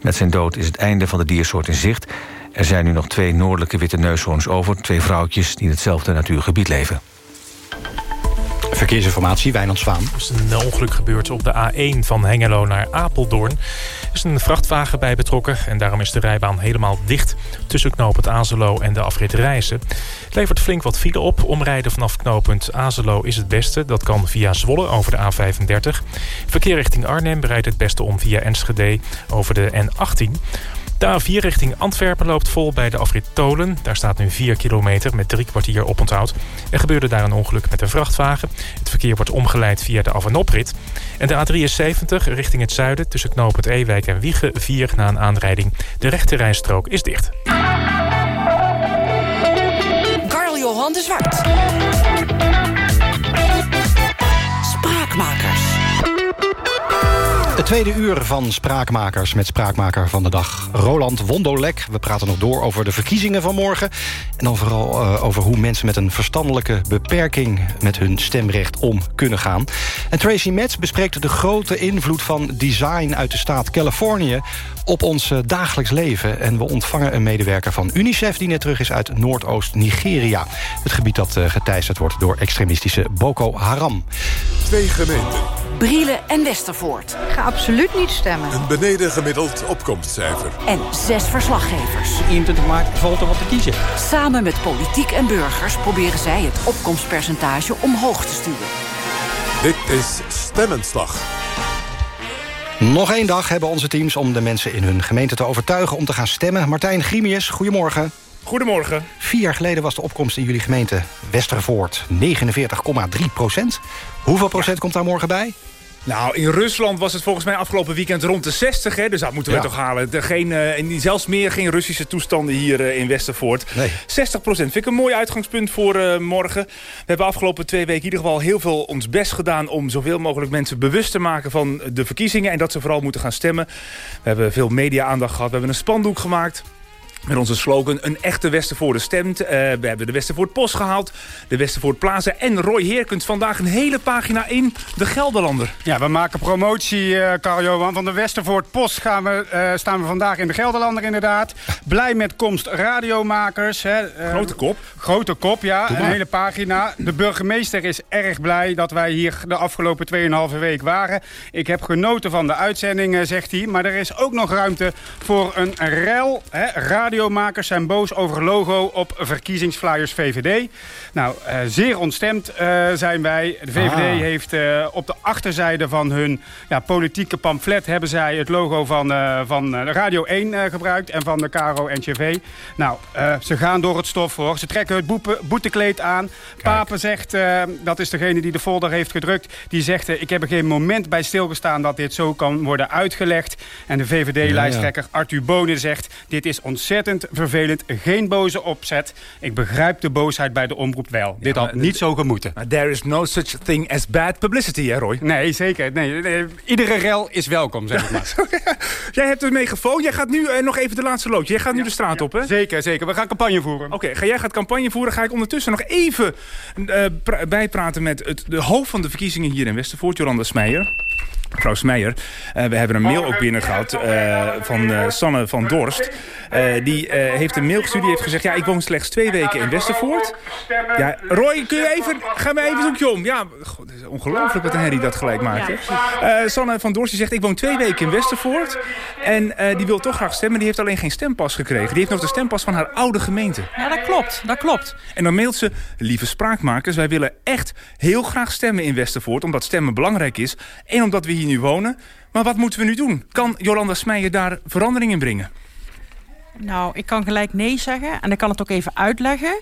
Met zijn dood is het einde van de diersoort in zicht. Er zijn nu nog twee noordelijke witte neushoorns over. Twee vrouwtjes die in hetzelfde natuurgebied leven. Verkeersinformatie, Wijnand Zwaan. Er is een ongeluk gebeurd op de A1 van Hengelo naar Apeldoorn. Er is een vrachtwagen bij betrokken en daarom is de rijbaan helemaal dicht... tussen knooppunt Azelo en de afrit Rijssen. Het levert flink wat file op. Omrijden vanaf knooppunt Azelo is het beste. Dat kan via Zwolle over de A35. Verkeer richting Arnhem bereidt het beste om via Enschede over de N18... De A4 richting Antwerpen loopt vol bij de afrit Tolen. Daar staat nu 4 kilometer met drie kwartier oponthoud. Er gebeurde daar een ongeluk met een vrachtwagen. Het verkeer wordt omgeleid via de af- en oprit. En de A73 richting het zuiden tussen knooppunt Ewijk en Wiegen 4 na een aanrijding. De rechte rijstrook is dicht. Karl Johan de Zwart. Spraakmakers. Het tweede uur van Spraakmakers met Spraakmaker van de dag Roland Wondolek. We praten nog door over de verkiezingen van morgen. En dan vooral uh, over hoe mensen met een verstandelijke beperking... met hun stemrecht om kunnen gaan. En Tracy Metz bespreekt de grote invloed van design uit de staat Californië... op ons uh, dagelijks leven. En we ontvangen een medewerker van UNICEF... die net terug is uit Noordoost-Nigeria. Het gebied dat uh, geteisterd wordt door extremistische Boko Haram. Twee gemeenten. Brielen en Westervoort. Ga absoluut niet stemmen. Een beneden gemiddeld opkomstcijfer. En zes verslaggevers. 21 maart valt er wat te kiezen. Samen met politiek en burgers proberen zij het opkomstpercentage omhoog te sturen. Dit is Stemmenslag. Nog één dag hebben onze teams om de mensen in hun gemeente te overtuigen... om te gaan stemmen. Martijn Grimius, goedemorgen. Goedemorgen. Vier jaar geleden was de opkomst in jullie gemeente Westervoort 49,3 procent. Hoeveel procent ja. komt daar morgen bij? Nou, in Rusland was het volgens mij afgelopen weekend rond de 60. Hè, dus dat moeten we ja. toch halen. Er geen, uh, zelfs meer geen Russische toestanden hier uh, in Westervoort. Nee. 60 procent. Vind ik een mooi uitgangspunt voor uh, morgen. We hebben afgelopen twee weken in ieder geval heel veel ons best gedaan... om zoveel mogelijk mensen bewust te maken van de verkiezingen... en dat ze vooral moeten gaan stemmen. We hebben veel media-aandacht gehad. We hebben een spandoek gemaakt... Met onze slogan een echte Westervoort stemt. Uh, we hebben de Westervoort Post gehaald. De Westervoort Plaza. En Roy Heerkens vandaag een hele pagina in de Gelderlander. Ja, we maken promotie, uh, Carl Johan. Van de Westervoort Post gaan we, uh, staan we vandaag in de Gelderlander inderdaad. Blij met komst radiomakers. Hè. grote kop. Grote kop, ja. Een hele pagina. De burgemeester is erg blij dat wij hier de afgelopen 2,5 week waren. Ik heb genoten van de uitzending, zegt hij. Maar er is ook nog ruimte voor een rel. Hè. Radio radiomakers zijn boos over logo op verkiezingsflyers VVD. Nou, uh, zeer ontstemd uh, zijn wij. De VVD ah. heeft uh, op de achterzijde van hun ja, politieke pamflet... hebben zij het logo van, van Radio 1 gebruikt en van de Caro NCV. Nou, ze gaan door het stof hoor. Ze trekken het boete, boetekleed aan. Kijk. Papen zegt, dat is degene die de folder heeft gedrukt... die zegt, ik heb er geen moment bij stilgestaan dat dit zo kan worden uitgelegd. En de VVD-lijsttrekker ja, ja. Arthur Bonen zegt, dit is ontzettend ontzettend vervelend. Geen boze opzet. Ik begrijp de boosheid bij de omroep wel. Dit had niet zo gemoeten. Maar there is no such thing as bad publicity, hè Roy? Nee, zeker. Nee, nee, iedere rel is welkom, zeg ik maar. Jij hebt een megafoon. Jij gaat nu eh, nog even de laatste loodje. Jij gaat nu de straat op, hè? Zeker, zeker. We gaan campagne voeren. Oké, ga jij gaat campagne voeren. Ga ik ondertussen nog even eh, pra- bijpraten met het, de hoofd van de verkiezingen hier in Westervoort, Jolanda Smeijer. Mevrouw Smeijer, eh, we hebben een mail ook binnen gehad eh, van eh, Sanne van Dorst. Die heeft een mail gestuurd. Die heeft gezegd, ja, ik woon slechts twee weken in Westervoort. Ja, Roy, kun je even, ga mij even zoekje om. Ja, god, het is ongelooflijk wat een herrie dat gelijk maakt. hè. Sanne van Dorst die zegt, ik woon twee weken in Westervoort. En die wil toch graag stemmen. Die heeft alleen geen stempas gekregen. Die heeft nog de stempas van haar oude gemeente. Ja, dat klopt. Dat klopt. En dan mailt ze, lieve spraakmakers, wij willen echt heel graag stemmen in Westervoort, omdat stemmen belangrijk is en omdat we nu wonen. Maar wat moeten we nu doen? Kan Jolanda Smeijer daar verandering in brengen? Nou, ik kan gelijk nee zeggen. En ik kan het ook even uitleggen.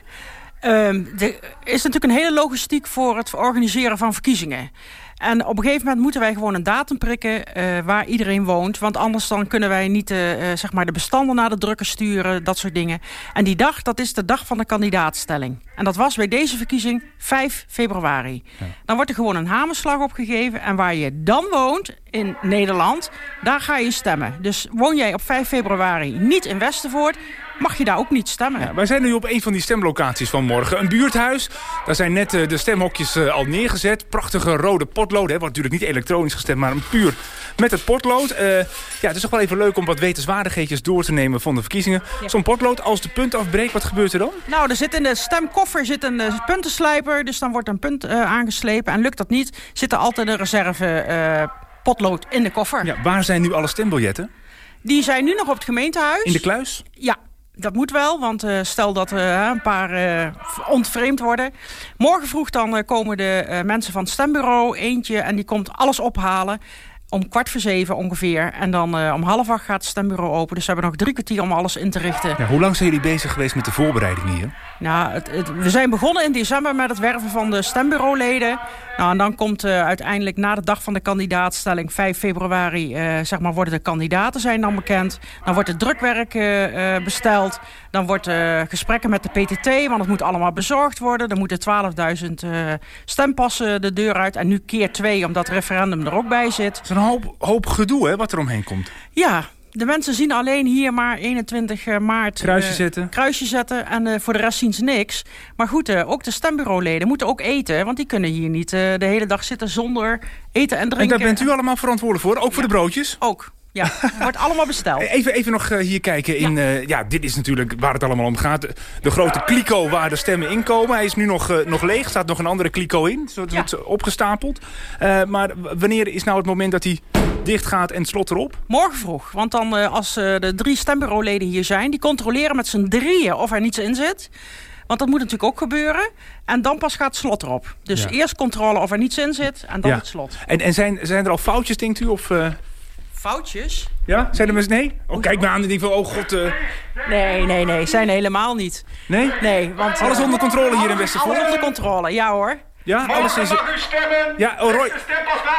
Ehm, er is natuurlijk een hele logistiek voor het organiseren van verkiezingen. En op een gegeven moment moeten wij gewoon een datum prikken eh, waar iedereen woont. Want anders dan kunnen wij niet eh, eh, zeg maar de bestanden naar de drukker sturen, dat soort dingen. En die dag, dat is de dag van de kandidaatstelling. En dat was bij deze verkiezing 5 februari. Dan wordt er gewoon een hamerslag opgegeven. En waar je dan woont, in Nederland, daar ga je stemmen. Dus woon jij op 5 februari niet in Westervoort, mag je daar ook niet stemmen. Wij zijn nu op een van die stemlocaties van morgen. Een buurthuis. Daar zijn net eh, de stemhokjes eh, al neergezet. Prachtige rode potloden. Hè. Wordt natuurlijk niet elektronisch gestemd, maar een puur met het potlood. Eh, ja, het is toch wel even leuk om wat wetenswaardigheidjes door te nemen van de verkiezingen. Zo'n potlood, als de punt afbreekt, wat gebeurt er dan? Nou, er zit in de stemkoffer zit een puntenslijper. Dus dan wordt een punt aangeslepen. En lukt dat niet, zit er altijd een reserve potlood in de koffer. Ja, waar zijn nu alle stembiljetten? Die zijn nu nog op het gemeentehuis. In de kluis? Ja, dat moet wel, want eh, stel dat er een paar eh, ontvreemd worden. Morgen vroeg dan komen de mensen van het stembureau, eentje... en die komt alles ophalen om kwart voor zeven ongeveer. En dan eh, om half acht gaat het stembureau open. Dus we hebben nog drie kwartier om alles in te richten. Ja, hoe lang zijn jullie bezig geweest met de voorbereidingen hier? Nou, het, het- we zijn begonnen in december met het werven van de stembureauleden. Nou, en dan komt eh, uiteindelijk na de dag van de kandidaatstelling, 5 februari, eh, zeg maar, worden de kandidaten zijn dan bekend. Dan wordt het drukwerk besteld. Dan wordt gesprekken met de PTT, want het moet allemaal bezorgd worden. Er moeten 12.000 eh, stempassen de deur uit. En nu keer twee, omdat het referendum er ook bij zit. Een hoop, hoop gedoe, hè, wat er omheen komt. Ja, de mensen zien alleen hier maar 21 maart... Kruisje eh, zetten. Kruisje zetten en eh, voor de rest zien ze niks. Maar goed, eh, ook de stembureauleden moeten ook eten. Want die kunnen hier niet eh, de hele dag zitten zonder eten en En drinken. daar bent u allemaal verantwoordelijk voor, ook voor de broodjes? Ook, ja. Wordt allemaal besteld. Even, even nog eh, hier kijken. In, ja. ja, dit is natuurlijk waar het allemaal om gaat. De, grote kliko waar de stemmen in komen. Hij is nu nog, eh, nog leeg. staat nog een andere kliko in. Zo wordt opgestapeld. Eh, maar wanneer is nou het moment dat hij dicht gaat en het slot erop? Morgen vroeg. Want dan eh, als eh, de drie stembureauleden hier zijn... die controleren met z'n drieën of er niets in zit... Want dat moet natuurlijk ook gebeuren. En dan pas gaat het slot erop. Dus Ja. eerst controle of er niets in zit en dan Ja. het slot. En, en zijn, zijn er al foutjes, denkt u? Of, eh, Foutjes? ja? Zijn er mensen... Nee? Oh, kijk me aan en denk van, oh god... eh, Nee, nee, nee. Zijn helemaal niet. Nee? Nee, want... Alles eh, onder controle hier in Westervoort? Alles onder controle, ja hoor. Ja, alles is... Ja, oh Roy.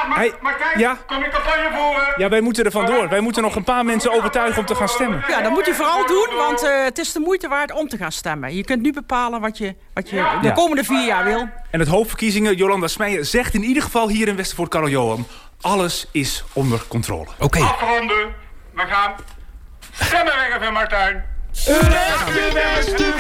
Hij- ja. Kom ik campagne voeren? Ja, wij moeten er vandoor. Wij moeten nog een paar mensen overtuigen om te gaan stemmen. Ja, dat moet u vooral doen, want eh, het is de moeite waard om te gaan stemmen. Je kunt nu bepalen wat je, wat je de komende vier jaar wil. En het hoofdverkiezingen, Jolanda Smeijer, zegt in ieder geval hier in Westervoort, Karel Johan... alles is onder controle. Oké. Afronden. We gaan stemmen weggeven, Martijn. Een echte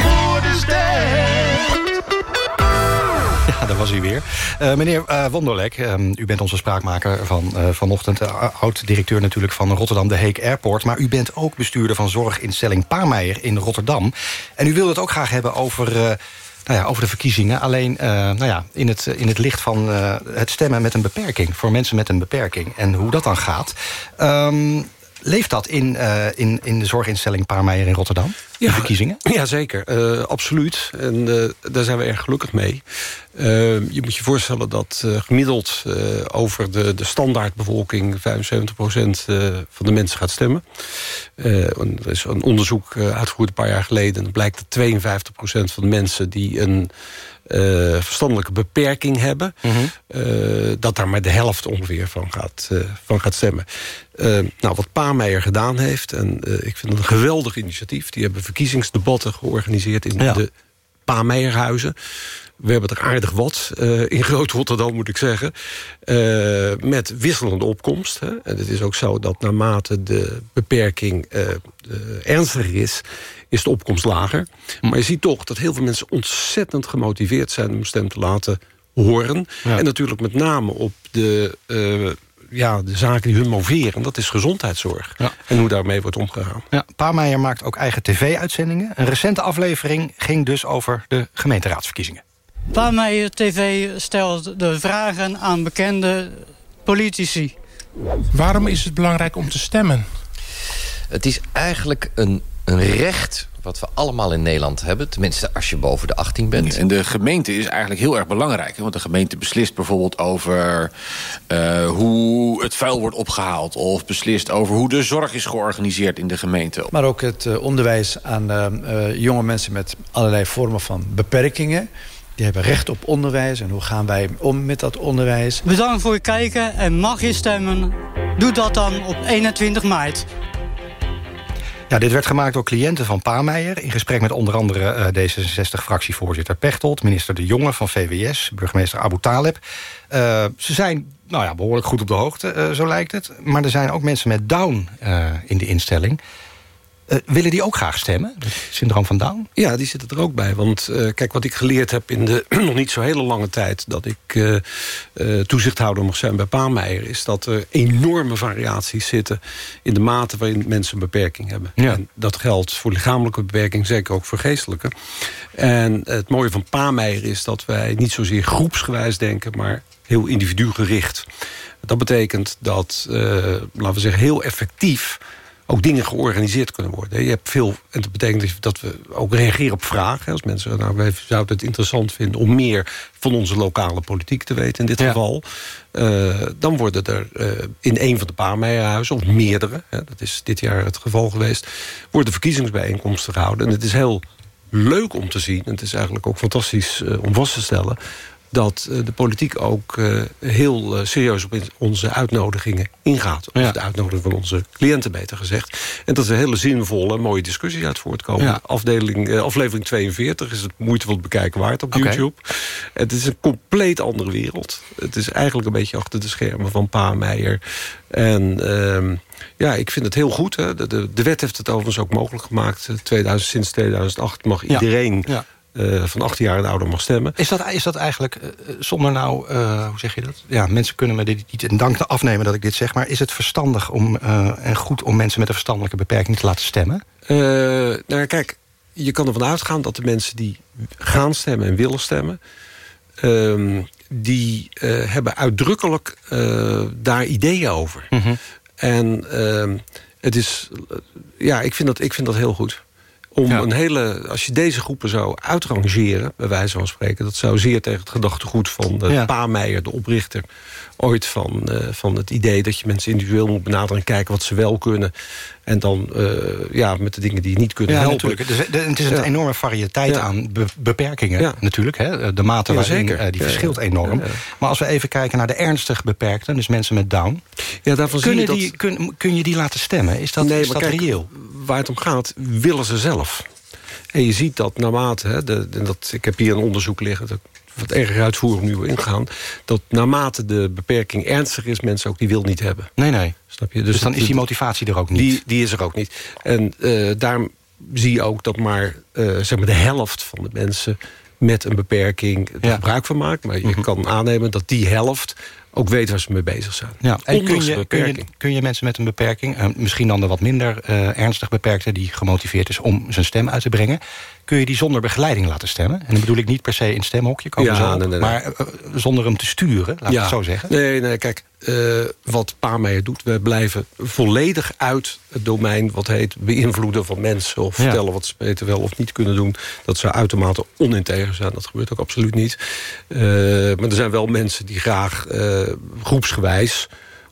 Ja, daar was hij weer. Eh, meneer eh, Wonderlek, ehm, u bent onze spraakmaker van eh, vanochtend. Oud-directeur natuurlijk van Rotterdam de Heek Airport. Maar u bent ook bestuurder van zorginstelling Paarmeijer in Rotterdam. En u wilde het ook graag hebben over... nou ja, over de verkiezingen. Alleen eh, nou ja, in, het, in het licht van eh, het stemmen met een beperking. Voor mensen met een beperking. En hoe dat dan gaat. Ehm, leeft dat in, eh, in, in de zorginstelling Paarmeijer in Rotterdam? De verkiezingen? Ja, zeker. Eh, absoluut. En eh, daar zijn we erg gelukkig mee. Je moet je voorstellen dat gemiddeld over de, de standaardbevolking... 75% eh, van de mensen gaat stemmen. En er is een onderzoek uitgevoerd een paar jaar geleden... en dan blijkt dat 52% van de mensen die een eh, verstandelijke beperking hebben... eh, dat daar maar de helft ongeveer van gaat, eh, van gaat stemmen. Nou, wat Paameijer gedaan heeft, en ik vind het een geweldig initiatief... die hebben verkiezingsdebatten georganiseerd in de Paameijerhuizen. We hebben er aardig wat eh, in Groot-Rotterdam, moet ik zeggen. Eh, met wisselende opkomst. Hè. En het is ook zo dat naarmate de beperking eh, ernstiger is... is de opkomst lager. Maar je ziet toch dat heel veel mensen ontzettend gemotiveerd zijn... om stem te laten horen. En natuurlijk met name op de... ja, de zaken die hun moveren, dat is gezondheidszorg. En hoe daarmee wordt omgegaan. Ja, Paameijer maakt ook eigen tv-uitzendingen. Een recente aflevering ging dus over de gemeenteraadsverkiezingen. Paameijer TV stelt de vragen aan bekende politici. Waarom is het belangrijk om te stemmen? Het is eigenlijk een, een recht wat we allemaal in Nederland hebben. Tenminste, als je boven de 18 bent. En de gemeente is eigenlijk heel erg belangrijk. Hè? Want de gemeente beslist bijvoorbeeld over eh, hoe het vuil wordt opgehaald. Of beslist over hoe de zorg is georganiseerd in de gemeente. Maar ook het eh, onderwijs aan eh, jonge mensen met allerlei vormen van beperkingen. Die hebben recht op onderwijs. En hoe gaan wij om met dat onderwijs? Bedankt voor het kijken en mag je stemmen? Doe dat dan op 21 maart. Ja, dit werd gemaakt door cliënten van Paameijer... in gesprek met onder andere eh, D66-fractievoorzitter Pechtold... minister De Jonge van VWS, burgemeester Abu Taleb. Eh, ze zijn nou ja, behoorlijk goed op de hoogte, eh, zo lijkt het. Maar er zijn ook mensen met Down eh, in de instelling. Eh, willen die ook graag stemmen? Het syndroom van Down? Ja, die zitten er ook bij. Want eh, kijk, wat ik geleerd heb in de nog niet zo hele lange tijd... dat ik eh, toezichthouder mag zijn bij Paameijer... is dat er enorme variaties zitten... in de mate waarin mensen een beperking hebben. En dat geldt voor lichamelijke beperking, zeker ook voor geestelijke. En het mooie van Paameijer is dat wij niet zozeer groepsgewijs denken... maar heel individuugericht. Dat betekent dat, laten we zeggen, heel effectief ook dingen georganiseerd kunnen worden. Je hebt veel, en dat betekent dat we ook reageren op vragen. Als mensen nou, wij zouden het interessant vinden... om meer van onze lokale politiek te weten in dit geval... eh, dan worden er eh, in een van de Paarmeijerhuizen, of meerdere... Hè, dat is dit jaar het geval geweest... worden verkiezingsbijeenkomsten gehouden. En het is heel leuk om te zien. En het is eigenlijk ook fantastisch eh, om vast te stellen dat eh, de politiek ook eh, heel eh, serieus op onze uitnodigingen ingaat. Of de uitnodiging van onze cliënten, beter gezegd. En dat er hele zinvolle, mooie discussies uit voortkomen. Ja. Afdeling, aflevering 42 is het moeite het bekijken waard op. YouTube. Het is een compleet andere wereld. Het is eigenlijk een beetje achter de schermen van Pa Meijer. En ehm, ja, ik vind het heel goed. Hè. De, de, de wet heeft het overigens ook mogelijk gemaakt. Eh, 2000, sinds 2008 mag Ja. iedereen... Ja. Eh, van 18 jaar en ouder mag stemmen. Is dat, is dat eigenlijk eh, zonder nou, eh, hoe zeg je dat? Ja, mensen kunnen me dit niet in dank afnemen dat ik dit zeg... maar is het verstandig om, en goed om mensen met een verstandelijke beperking te laten stemmen? Nou ja, kijk, je kan ervan uitgaan dat de mensen die gaan stemmen en willen stemmen... ehm, die hebben uitdrukkelijk daar ideeën over. En ehm, het is, ja, ik vind dat, ik vind dat heel goed. Om een hele, als je deze groepen zou uitrangeren, bij wijze van spreken... dat zou zeer tegen het gedachtegoed van de Ja. Paameijer, de oprichter... ooit van, eh, van het idee dat je mensen individueel moet benaderen... en kijken wat ze wel kunnen. En dan eh, ja, met de dingen die je niet kunnen Ja, helpen. natuurlijk. Dus, eh, het is een Ja. enorme variëteit Ja. aan be- beperkingen, natuurlijk. Hè? De mate waarin zeker. eh, die verschilt enorm. Maar als we even kijken naar de ernstig beperkten... dus mensen met Down... Ja, daarvan zie je dat- die, kun, kun je die laten stemmen? Is dat, nee, is dat kijk, reëel? waar het om gaat, willen ze zelf. En je ziet dat naarmate, hè, de, de- dat, ik heb hier een onderzoek liggen... dat wat erg uitvoerig nu ingaan... dat naarmate de beperking ernstiger is... mensen ook die wil niet hebben. Nee, nee. Snap je? Dus dan het- is die motivatie er ook niet? Die, die is er ook niet. En eh daarom zie je ook dat maar, eh, zeg maar de helft van de mensen... met een beperking er gebruik van maakt. Maar Mhm. je kan aannemen dat die helft ook weet waar ze mee bezig zijn. Ja, en kun je, kun, je, kun je mensen met een beperking... eh, misschien dan de wat minder eh, ernstig beperkte... die gemotiveerd is om zijn stem uit te brengen... kun je die zonder begeleiding laten stemmen? En dan bedoel ik niet per se in stemhokje komen Ja, zo nee, nee, maar eh, zonder hem te sturen, laat ik het zo zeggen. Nee, nee, kijk, eh, wat Paameijer doet... we blijven volledig uit het domein wat heet beïnvloeden van mensen... of Ja. vertellen wat ze beter wel of niet kunnen doen. Dat zou uitermate oninteger zijn. Dat gebeurt ook absoluut niet. Eh, maar er zijn wel mensen die graag groepsgewijs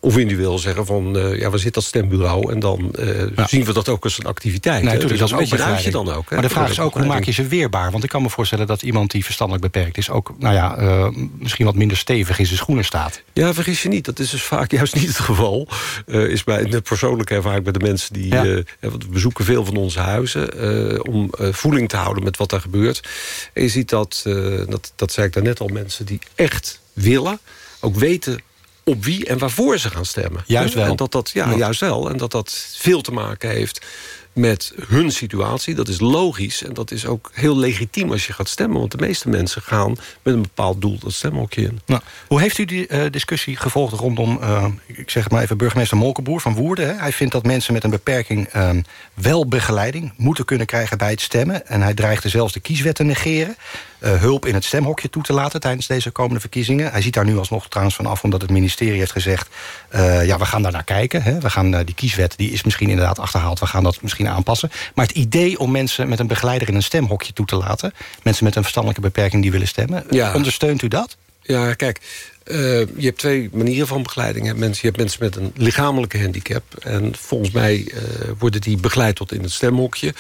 of individueel zeggen van, uh, ja, waar zit dat stembureau? En dan uh, zien we dat ook als een activiteit. Nee, natuurlijk, dus dat is ook begeleiding. dan ook. Maar de vraag is ook, hoe maak je ze weerbaar? Want ik kan me voorstellen dat iemand die verstandelijk beperkt is... ook, nou ja, uh, misschien wat minder stevig in zijn schoenen staat. Ja, vergis je niet. Dat is dus vaak juist niet het geval. is bij de persoonlijke ervaring bij de mensen die... Ja. we bezoeken veel van onze huizen... om voeling te houden met wat er gebeurt. En je ziet dat, dat, dat zei ik daarnet al, mensen die echt willen... ook weten op wie en waarvoor ze gaan stemmen. Juist wel. En dat dat, ja, ja, juist wel. En dat dat veel te maken heeft met hun situatie. Dat is logisch en dat is ook heel legitiem als je gaat stemmen. Want de meeste mensen gaan met een bepaald doel dat stemhokje in. Nou, hoe heeft u die uh, discussie gevolgd rondom, uh, ik zeg maar even, burgemeester Molkenboer van Woerden? Hè? Hij vindt dat mensen met een beperking uh, wel begeleiding moeten kunnen krijgen bij het stemmen. En hij dreigde zelfs de kieswet te negeren. Uh, hulp in het stemhokje toe te laten tijdens deze komende verkiezingen. Hij ziet daar nu alsnog trouwens van af, omdat het ministerie heeft gezegd... Ja, we gaan daar naar kijken. Hè? We gaan, die kieswet die is misschien inderdaad achterhaald. We gaan dat misschien aanpassen. Maar het idee om mensen met een begeleider in een stemhokje toe te laten... mensen met een verstandelijke beperking die willen stemmen... Ja. ondersteunt u dat? Ja, kijk, uh, je hebt twee manieren van begeleiding. Je hebt, mensen, je hebt mensen met een lichamelijke handicap. En volgens mij uh, worden die begeleid tot in het stemhokje.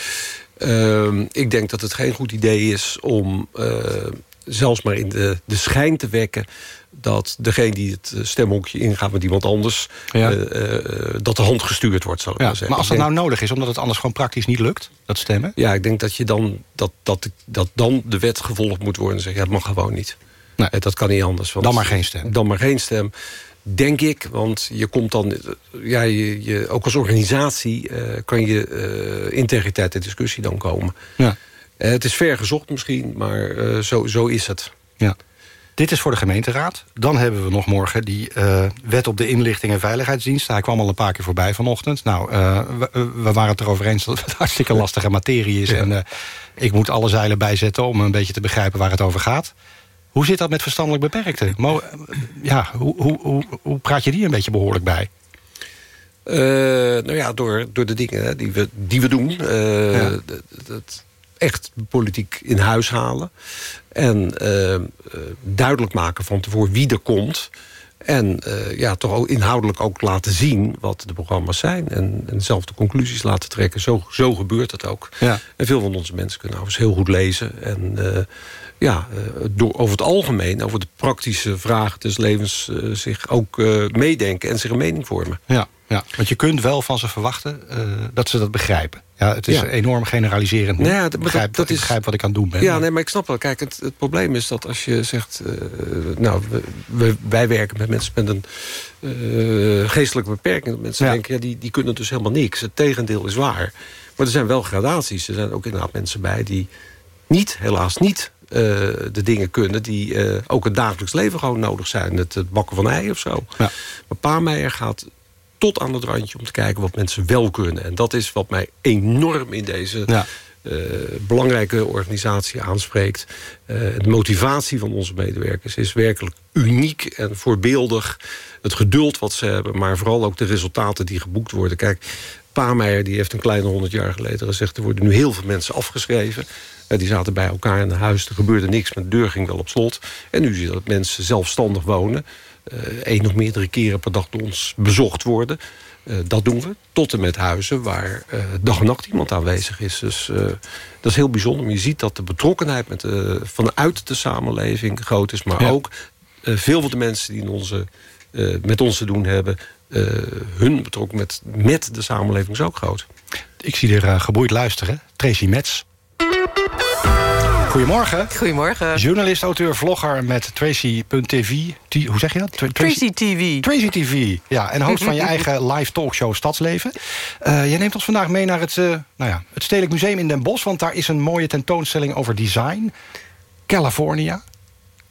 Uh, ik denk dat het geen goed idee is om uh, zelfs maar in de, de schijn te wekken... dat degene die het stemhokje ingaat met iemand anders... Ja. Uh, uh, dat de hand gestuurd wordt, zal ik ja, maar zeggen. Maar als dat nou nodig is, omdat het anders gewoon praktisch niet lukt, dat stemmen? Ja, ik denk dat, je dan, dat, dat, dat dan de wet gevolgd moet worden en zeggen... ja, dat mag gewoon niet. Nee. Dat kan niet anders. Want dan maar geen stem. Dan maar geen stem. Denk ik, want je komt dan... Ja, je, je, ook als organisatie kan je integriteit en discussie dan komen. Ja. Uh, het is ver gezocht misschien, maar zo, zo is het. Ja. Dit is voor de gemeenteraad. Dan hebben we nog morgen die uh, wet op de inlichting en veiligheidsdienst. Hij kwam al een paar keer voorbij vanochtend. Nou, uh, we, we, waren het erover eens dat het hartstikke lastige materie is. Ja. En uh, ik moet alle zeilen bijzetten om een beetje te begrijpen waar het over gaat. Hoe zit dat met verstandelijk beperkten? Mo ja, hoe, hoe, hoe, hoe praat je die een beetje behoorlijk bij? Nou ja, door, door de dingen die we, die we doen. Ja. dat echt politiek in huis halen. En uh, duidelijk maken van tevoren wie er komt. En uh, ja, toch ook inhoudelijk ook laten zien wat de programma's zijn. En, en zelf de conclusies laten trekken. Zo, zo gebeurt het ook. Ja. En veel van onze mensen kunnen overigens heel goed lezen. En uh, ja, door, over het algemeen, over de praktische vragen des levens... zich ook meedenken en zich een mening vormen. Ja, ja, want je kunt wel van ze verwachten dat ze dat begrijpen. Ja, het is ja. enorm generaliserend. Nou ja, dat, begrijp, dat is, ik begrijp wat ik aan het doen ben. Ja, nee, maar ik snap wel. Kijk, het, het probleem is dat als je zegt... Uh, nou, we, wij werken met mensen met een uh, geestelijke beperking. Dat mensen ja. denken, ja, die, die kunnen dus helemaal niks. Het tegendeel is waar. Maar er zijn wel gradaties. Er zijn ook inderdaad mensen bij die niet, helaas niet... Uh, de dingen kunnen die ook het dagelijks leven gewoon nodig zijn. Het, het bakken van ei of zo. Ja. Maar Paarmeijer gaat tot aan het randje om te kijken wat mensen wel kunnen. En dat is wat mij enorm in deze ja. uh, belangrijke organisatie aanspreekt. Uh, de motivatie van onze medewerkers is werkelijk uniek en voorbeeldig. Het geduld wat ze hebben, maar vooral ook de resultaten die geboekt worden. Kijk, Paarmeijer die heeft een kleine honderd jaar geleden gezegd... er worden nu heel veel mensen afgeschreven. Uh, die zaten bij elkaar in een huis, er gebeurde niks... maar de deur ging wel op slot. En nu zie je dat mensen zelfstandig wonen... Uh, één of meerdere keren per dag door ons bezocht worden. Uh, dat doen we. Tot en met huizen waar uh, dag en nacht iemand aanwezig is. Dus dat is heel bijzonder. Maar je ziet dat de betrokkenheid met, vanuit de samenleving groot is. Maar ja. ook veel van de mensen die in onze, met ons te doen hebben... hun betrokkenheid met, met de samenleving is ook groot. Ik zie er geboeid luisteren. Tracy Metz. Goedemorgen. Goedemorgen. Journalist, auteur, vlogger met Tracy.tv. Hoe zeg je dat? Tra Tracy TV. Tracy TV, ja. En host van je eigen live talkshow Stadsleven. Uh, jij neemt ons vandaag mee naar het, uh, nou ja, het Stedelijk Museum in Den Bosch... want daar is een mooie tentoonstelling over design. California.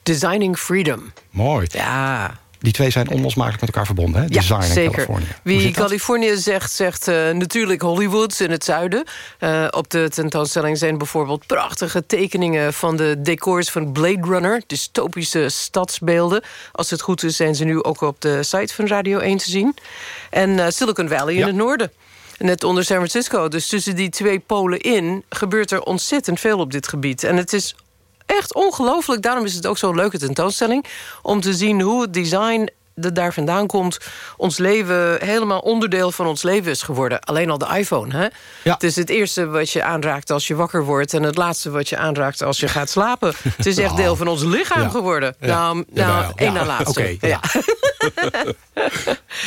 Designing Freedom. Mooi. Ja. Die twee zijn onlosmakelijk met elkaar verbonden, hè? Design ja, zeker. en Californië. Wie Californië zegt, zegt uh, natuurlijk Hollywood in het zuiden. Uh, op de tentoonstelling zijn bijvoorbeeld prachtige tekeningen... van de decors van Blade Runner, dystopische stadsbeelden. Als het goed is zijn ze nu ook op de site van Radio 1 te zien. En uh, Silicon Valley ja. in het noorden. Net onder San Francisco. Dus tussen die twee polen in gebeurt er ontzettend veel op dit gebied. En het is echt ongelooflijk. Daarom is het ook zo'n leuke tentoonstelling. Om te zien hoe het design dat daar vandaan komt... ons leven helemaal onderdeel van ons leven is geworden. Alleen al de iPhone, hè? Het is het eerste wat je aanraakt als je wakker wordt... en het laatste wat je aanraakt als je gaat slapen. Het is echt deel van ons lichaam Ja. geworden. Ja. Nou, nou één na laatste. Ja.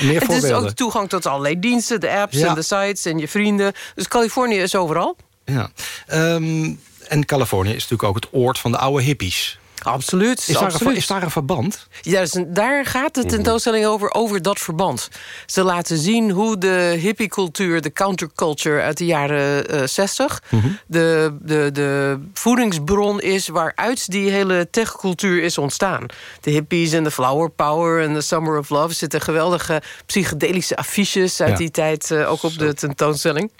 Meer Het is ook toegang tot allerlei diensten, de apps en de sites en je vrienden. Dus Californië is overal. Ja. Ehm, en Californië is natuurlijk ook het oord van de oude hippies. Absoluut. Is daar, Een, absoluut. is daar een verband? Ja, dus daar gaat de tentoonstelling over, over dat verband. Ze laten zien hoe de hippiecultuur, de counterculture uit de jaren eh, 60... de, de, de voedingsbron is waaruit die hele techcultuur is ontstaan. De hippies en de flower power en de summer of love... zitten geweldige psychedelische affiches uit Ja. die tijd eh, ook op de tentoonstelling.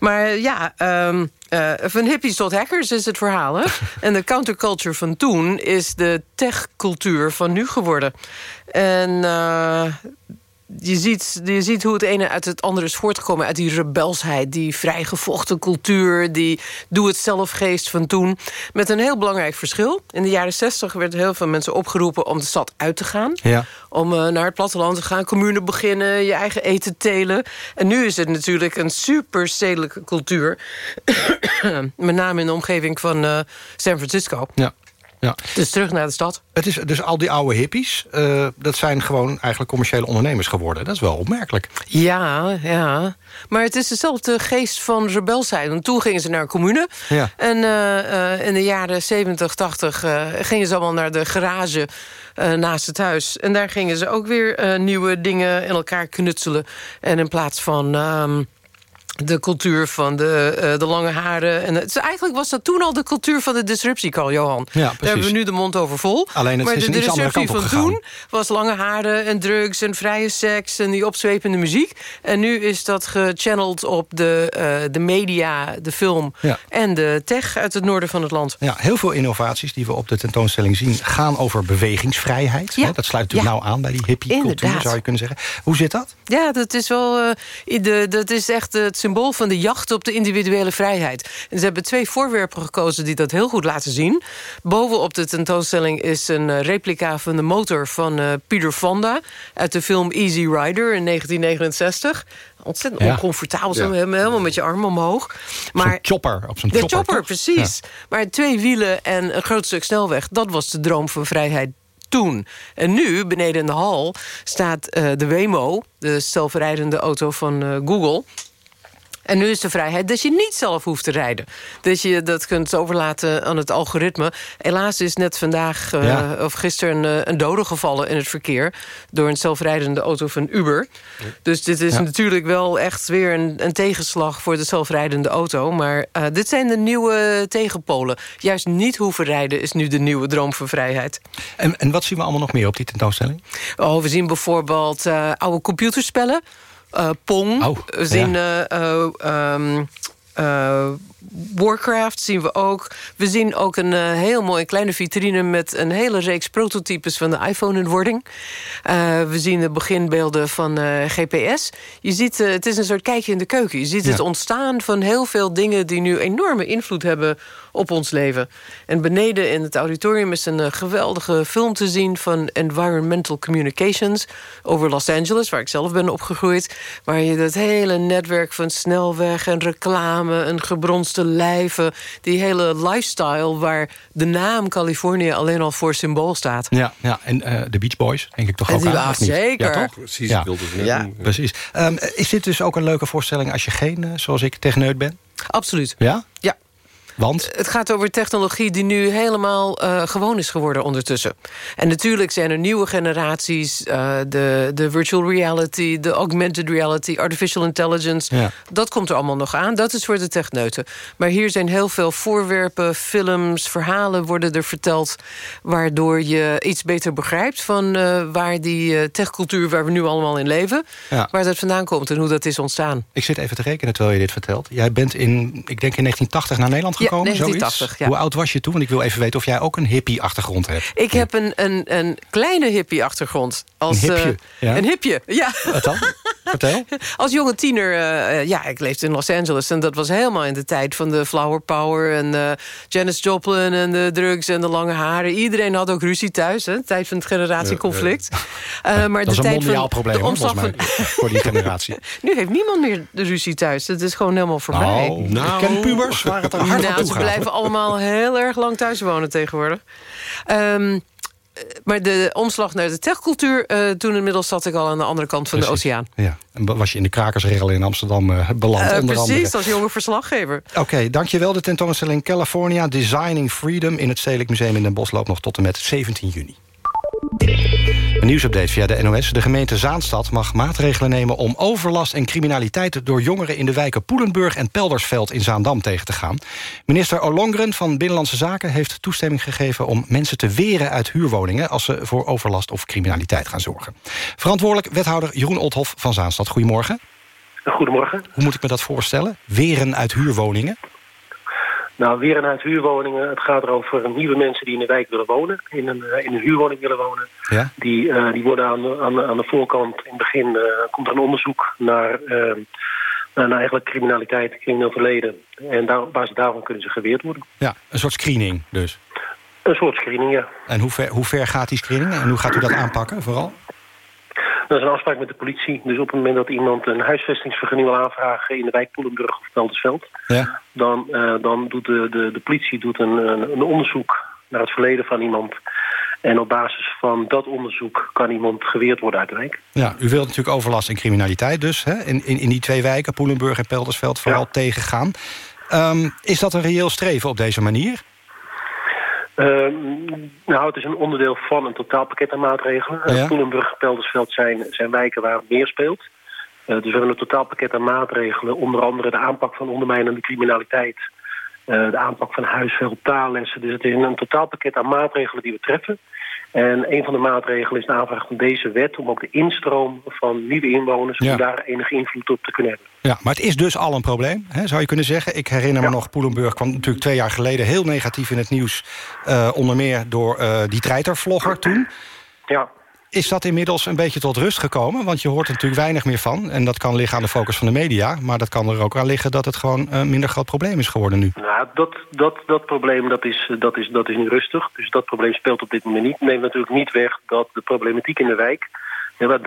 Maar ja, ehm, eh, van hippies tot hackers is het verhaal. Hè? en de counterculture van toen is de techcultuur van nu geworden. En eh, je, ziet, je ziet hoe het ene uit het andere is voortgekomen. Uit die rebelsheid, die vrijgevochten cultuur... die doe-het-zelf-geest van toen. Met een heel belangrijk verschil. In de jaren zestig werden heel veel mensen opgeroepen... om de stad uit te gaan Ja. om eh, naar het platteland te gaan, commune beginnen, je eigen eten telen. En nu is het natuurlijk een super stedelijke cultuur. Met name in de omgeving van eh, San Francisco. Ja. Ja. Dus terug naar de stad. Het is dus al die oude hippies, eh, dat zijn gewoon eigenlijk commerciële ondernemers geworden. Dat is wel opmerkelijk. Ja, ja. Maar het is dezelfde geest van rebelsheid. Want toen gingen ze naar een commune. Ja. En eh, eh, in de jaren 70, 80 eh, gingen ze allemaal naar de garage naast het huis. En daar gingen ze ook weer nieuwe dingen in elkaar knutselen. En in plaats van... ehm, de cultuur van de, eh, de lange haren. En het, eigenlijk was dat toen al de cultuur van de disruptie, Carl Johan. Ja, Daar hebben we nu de mond over vol. Alleen het maar is de, de disruptie van op toen was lange haren en drugs en vrije seks... en die opzwepende muziek. En nu is dat gechanneld op de, eh, de media, de film... Ja. en de tech uit het noorden van het land. Ja, heel veel innovaties die we op de tentoonstelling zien... gaan over bewegingsvrijheid. Ja. Hè? Dat sluit natuurlijk nou aan bij die hippie-cultuur, zou je kunnen zeggen. Hoe zit dat? Ja, dat is wel. eh, de, dat is echt het symbool van de jacht op de individuele vrijheid. En ze hebben twee voorwerpen gekozen die dat heel goed laten zien. Bovenop de tentoonstelling is een eh, replica van de motor van eh, Peter Fonda uit de film Easy Rider in 1969. Ontzettend Ja. oncomfortabel, zo Ja. helemaal met je arm omhoog. Maar, chopper, op zo'n chopper. chopper, precies. Maar twee wielen en een groot stuk snelweg... dat was de droom van vrijheid toen. En nu, beneden in de hal, staat eh, de Waymo... de zelfrijdende auto van Google... En nu is de vrijheid dat je niet zelf hoeft te rijden. Dat je dat kunt overlaten aan het algoritme. Helaas is net vandaag eh, Ja. of gisteren een, een dode gevallen in het verkeer... door een zelfrijdende auto van Uber. Dus dit is Ja. natuurlijk wel echt weer een, een tegenslag... voor de zelfrijdende auto. Maar eh, dit zijn de nieuwe tegenpolen. Juist niet hoeven rijden is nu de nieuwe droom van vrijheid. En, en wat zien we allemaal nog meer op die tentoonstelling? Oh, we zien bijvoorbeeld eh, oude computerspellen. Eh, Pong. Oh, zien eh, eh, ehm, eh, Warcraft zien we ook. We zien ook een eh, heel mooie kleine vitrine... met een hele reeks prototypes van de iPhone in wording. Eh, we zien de beginbeelden van eh, GPS. Je ziet, het is een soort kijkje in de keuken. Je ziet Ja. het ontstaan van heel veel dingen... die nu enorme invloed hebben op ons leven. En beneden in het auditorium is een geweldige film te zien... van Environmental Communications over Los Angeles... waar ik zelf ben opgegroeid. Waar je dat hele netwerk van snelweg en reclame... en gebronste lijven, die hele lifestyle... waar de naam Californië alleen al voor symbool staat. Ja, ja. en eh, de Beach Boys, denk ik toch En ook die- aan, zeker. Ja, toch? Precies, Ja. ik wilde Ja. Precies. Ehm, is dit dus ook een leuke voorstelling als je geen, eh, zoals ik, techneut bent? Absoluut. Ja? Ja. Want? Het gaat over technologie die nu helemaal eh, gewoon is geworden ondertussen. En natuurlijk zijn er nieuwe generaties... eh, de, de virtual reality, de augmented reality, artificial intelligence. Ja. Dat komt er allemaal nog aan. Dat is voor de techneuten. Maar hier zijn heel veel voorwerpen, films, verhalen worden er verteld... waardoor je iets beter begrijpt van eh, waar die techcultuur... waar we nu allemaal in leven, Ja. waar dat vandaan komt en hoe dat is ontstaan. Ik zit even te rekenen terwijl je dit vertelt. Jij bent in, ik denk in 1980 naar Nederland Ja, gekomen, 1980, zoiets? ja. Hoe oud was je toen? Want ik wil even weten of jij ook een hippie-achtergrond hebt. Ik heb een, een, een kleine hippie-achtergrond. Als, Een hipje, eh, ja? Een hipje, ja. Wat dan? Vertel. Als jonge tiener, eh, ja, ik leefde in Los Angeles... en dat was helemaal in de tijd van de flower power... en uh, Janis Joplin en de drugs en de lange haren. Iedereen had ook ruzie thuis, hè? tijd van het generatieconflict. Uh, maar dat de is een tijd mondiaal van, probleem, de omslag mij, voor die generatie. nu heeft niemand meer de ruzie thuis. Het is gewoon helemaal voorbij. Nou, nou ik ken pubers waar het er hard nou, Ze blijven allemaal heel erg lang thuis wonen tegenwoordig. Um, maar de omslag naar de techcultuur... Uh, toen inmiddels zat ik al aan de andere kant van precies. de oceaan. Ja. En was je in de krakersregel in Amsterdam uh, beland, uh, onder precies, andere. als jonge verslaggever. Oké, okay, dankjewel. De tentoonstelling California Designing Freedom... in het Stedelijk Museum in Den Bosch loopt nog tot en met 17 juni. Een nieuwsupdate via de NOS. De gemeente Zaanstad mag maatregelen nemen om overlast en criminaliteit... door jongeren in de wijken Poelenburg en Peldersveld in Zaandam tegen te gaan. Minister Olongren van Binnenlandse Zaken heeft toestemming gegeven... om mensen te weren uit huurwoningen... als ze voor overlast of criminaliteit gaan zorgen. Verantwoordelijk wethouder Jeroen Othoff van Zaanstad. Goedemorgen. Goedemorgen. Hoe moet ik me dat voorstellen? Weren uit huurwoningen? Nou, weer en uit huurwoningen. Het gaat erover nieuwe mensen die in de wijk willen wonen. In een, in een huurwoning willen wonen. Ja? Die, uh, die worden aan, aan, aan de voorkant, in het begin uh, komt er een onderzoek naar, uh, naar eigenlijk criminaliteit, crimineel verleden. En daar, op basis daarvan kunnen ze geweerd worden. Ja, een soort screening dus. Een soort screening, ja. En hoe ver, hoe ver gaat die screening en hoe gaat u dat aanpakken vooral? Dat is een afspraak met de politie. Dus op het moment dat iemand een huisvestingsvergunning wil aanvragen... in de wijk Poelenburg of Veldersveld... Ja. dan, uh, dan doet de, de, de politie doet een, een onderzoek naar het verleden van iemand. En op basis van dat onderzoek kan iemand geweerd worden uit de wijk. Ja, u wilt natuurlijk overlast en criminaliteit dus... Hè, in, in, in die twee wijken, Poelenburg en Peldersveld, vooral ja. tegengaan. Um, is dat een reëel streven op deze manier? Uh, nou, het is een onderdeel van een totaalpakket aan maatregelen. Ja. Uh, Poelenburg en Peldersveld zijn, zijn wijken waar het meer speelt. Uh, dus we hebben een totaalpakket aan maatregelen. Onder andere de aanpak van ondermijnende criminaliteit. Uh, de aanpak van huisveld, taallessen. Dus het is een totaalpakket aan maatregelen die we treffen. En een van de maatregelen is de aanvraag van deze wet... om ook de instroom van nieuwe inwoners... Ja. om daar enige invloed op te kunnen hebben. Ja, maar het is dus al een probleem, hè, zou je kunnen zeggen. Ik herinner me nog, Poelenburg kwam natuurlijk twee jaar geleden... heel negatief in het nieuws, uh, onder meer door uh, die treitervlogger toen. Ja. Is dat inmiddels een beetje tot rust gekomen? Want je hoort er natuurlijk weinig meer van. En dat kan liggen aan de focus van de media. Maar dat kan er ook aan liggen dat het gewoon een minder groot probleem is geworden nu. Nou, dat, dat, dat probleem dat is, dat, is, dat is nu rustig. Dus dat probleem speelt op dit moment niet. Neemt natuurlijk niet weg dat de problematiek in de wijk... Waar 33%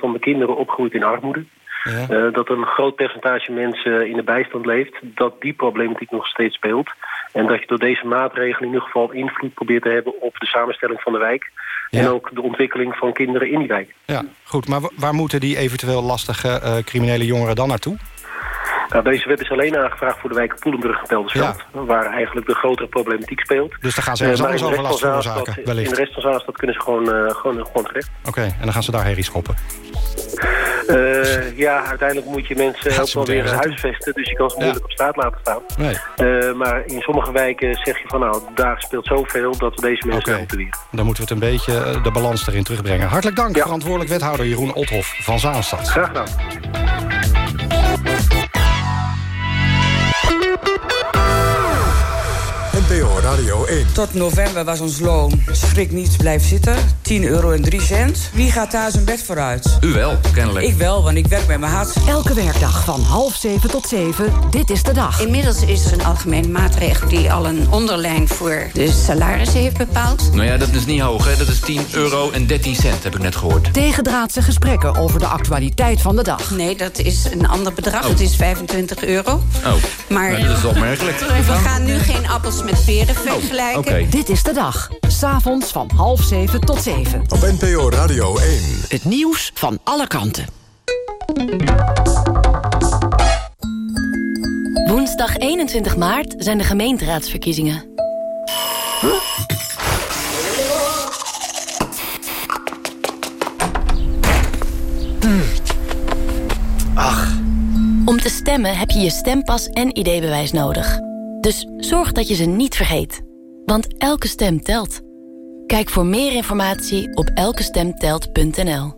van de kinderen opgroeit in armoede... Ja. Uh, dat een groot percentage mensen in de bijstand leeft... dat die problematiek nog steeds speelt. En dat je door deze maatregelen in ieder geval invloed probeert te hebben... op de samenstelling van de wijk. Ja. En ook de ontwikkeling van kinderen in die wijk. Ja, goed. Maar waar moeten die eventueel lastige uh, criminele jongeren dan naartoe? Nou, deze wet is alleen aangevraagd voor de wijken Poelenburg en Peldersveld. Ja. Waar eigenlijk de grotere problematiek speelt. Dus dan gaan ze ergens uh, anders overlast veroorzaken, wellicht. In de rest van Zaanstad kunnen ze gewoon, uh, gewoon, gewoon terecht. Oké, okay, en dan gaan ze daar herrie schoppen. Uh, ja, uiteindelijk moet je mensen ook wel weer huisvesten. Dus je kan ze moeilijk ja. op straat laten staan. Nee. Uh, maar in sommige wijken zeg je van nou, daar speelt zoveel dat we deze mensen okay. moeten weer. Dan moeten we het een beetje de balans erin terugbrengen. Hartelijk dank, ja. verantwoordelijk wethouder Jeroen Othoff van Zaanstad. Graag gedaan. Thank you. NPO Radio 1. Tot november was ons loon. Schrik niet, blijf zitten. 10 euro en 3 cent. Wie gaat daar zijn bed vooruit? U wel, kennelijk. Ik wel, want ik werk met mijn hart. Elke werkdag van half zeven tot zeven. Dit is de dag. Inmiddels is er een algemene maatregel die al een onderlijn voor de salarissen heeft bepaald. Nou ja, dat is niet hoog, hè. Dat is 10 euro en 13 cent, heb ik net gehoord. Tegendraadse gesprekken over de actualiteit van de dag. Nee, dat is een ander bedrag. Oh. Dat is 25 euro. Oh, maar nou, dat is opmerkelijk. We gaan nu geen appels met peren vergelijken. Oh, okay. Dit is de dag. S'avonds van half zeven tot zeven. Op NPO Radio 1. Het nieuws van alle kanten. Woensdag 21 maart zijn de gemeenteraadsverkiezingen. Huh? Ach. Om te stemmen heb je je stempas en ID-bewijs nodig. Dus zorg dat je ze niet vergeet. Want elke stem telt. Kijk voor meer informatie op elkestemtelt.nl.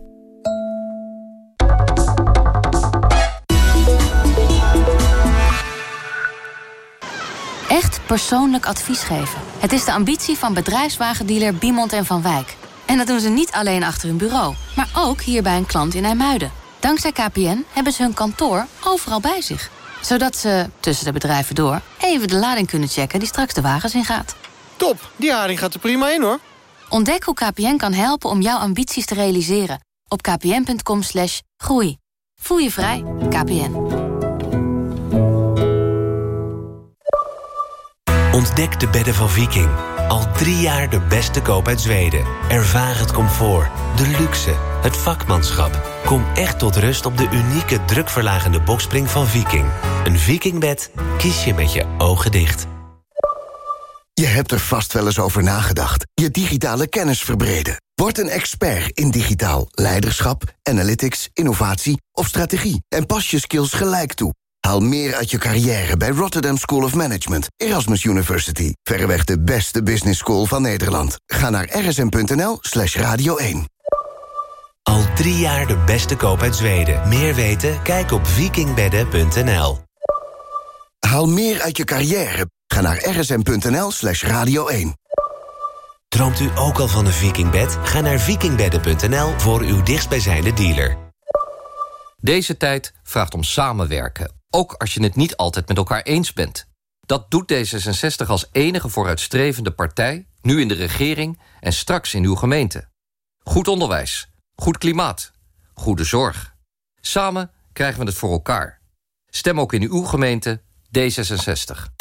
Echt persoonlijk advies geven. Het is de ambitie van bedrijfswagendealer Biemond en Van Wijk. En dat doen ze niet alleen achter hun bureau, maar ook hier bij een klant in IJmuiden. Dankzij KPN hebben ze hun kantoor overal bij zich. Zodat ze, tussen de bedrijven door, even de lading kunnen checken die straks de wagens ingaat. Top, die haring gaat er prima in hoor. Ontdek hoe KPN kan helpen om jouw ambities te realiseren. Op kpn.com slash groei. Voel je vrij, KPN. Ontdek de bedden van Viking. Al drie jaar de beste koop uit Zweden. Ervaar het comfort, de luxe, het vakmanschap. Kom echt tot rust op de unieke drukverlagende bokspring van Viking. Een Vikingbed kies je met je ogen dicht. Je hebt er vast wel eens over nagedacht. Je digitale kennis verbreden. Word een expert in digitaal leiderschap, analytics, innovatie of strategie. En pas je skills gelijk toe. Haal meer uit je carrière bij Rotterdam School of Management, Erasmus University. Verreweg de beste business school van Nederland. Ga naar rsm.nl slash radio 1. Al drie jaar de beste koop uit Zweden. Meer weten? Kijk op vikingbedden.nl. Haal meer uit je carrière. Ga naar rsm.nl slash radio 1. Droomt u ook al van een vikingbed? Ga naar vikingbedden.nl voor uw dichtstbijzijnde dealer. Deze tijd vraagt om samenwerken. Ook als je het niet altijd met elkaar eens bent. Dat doet D66 als enige vooruitstrevende partij... nu in de regering en straks in uw gemeente. Goed onderwijs, goed klimaat, goede zorg. Samen krijgen we het voor elkaar. Stem ook in uw gemeente D66.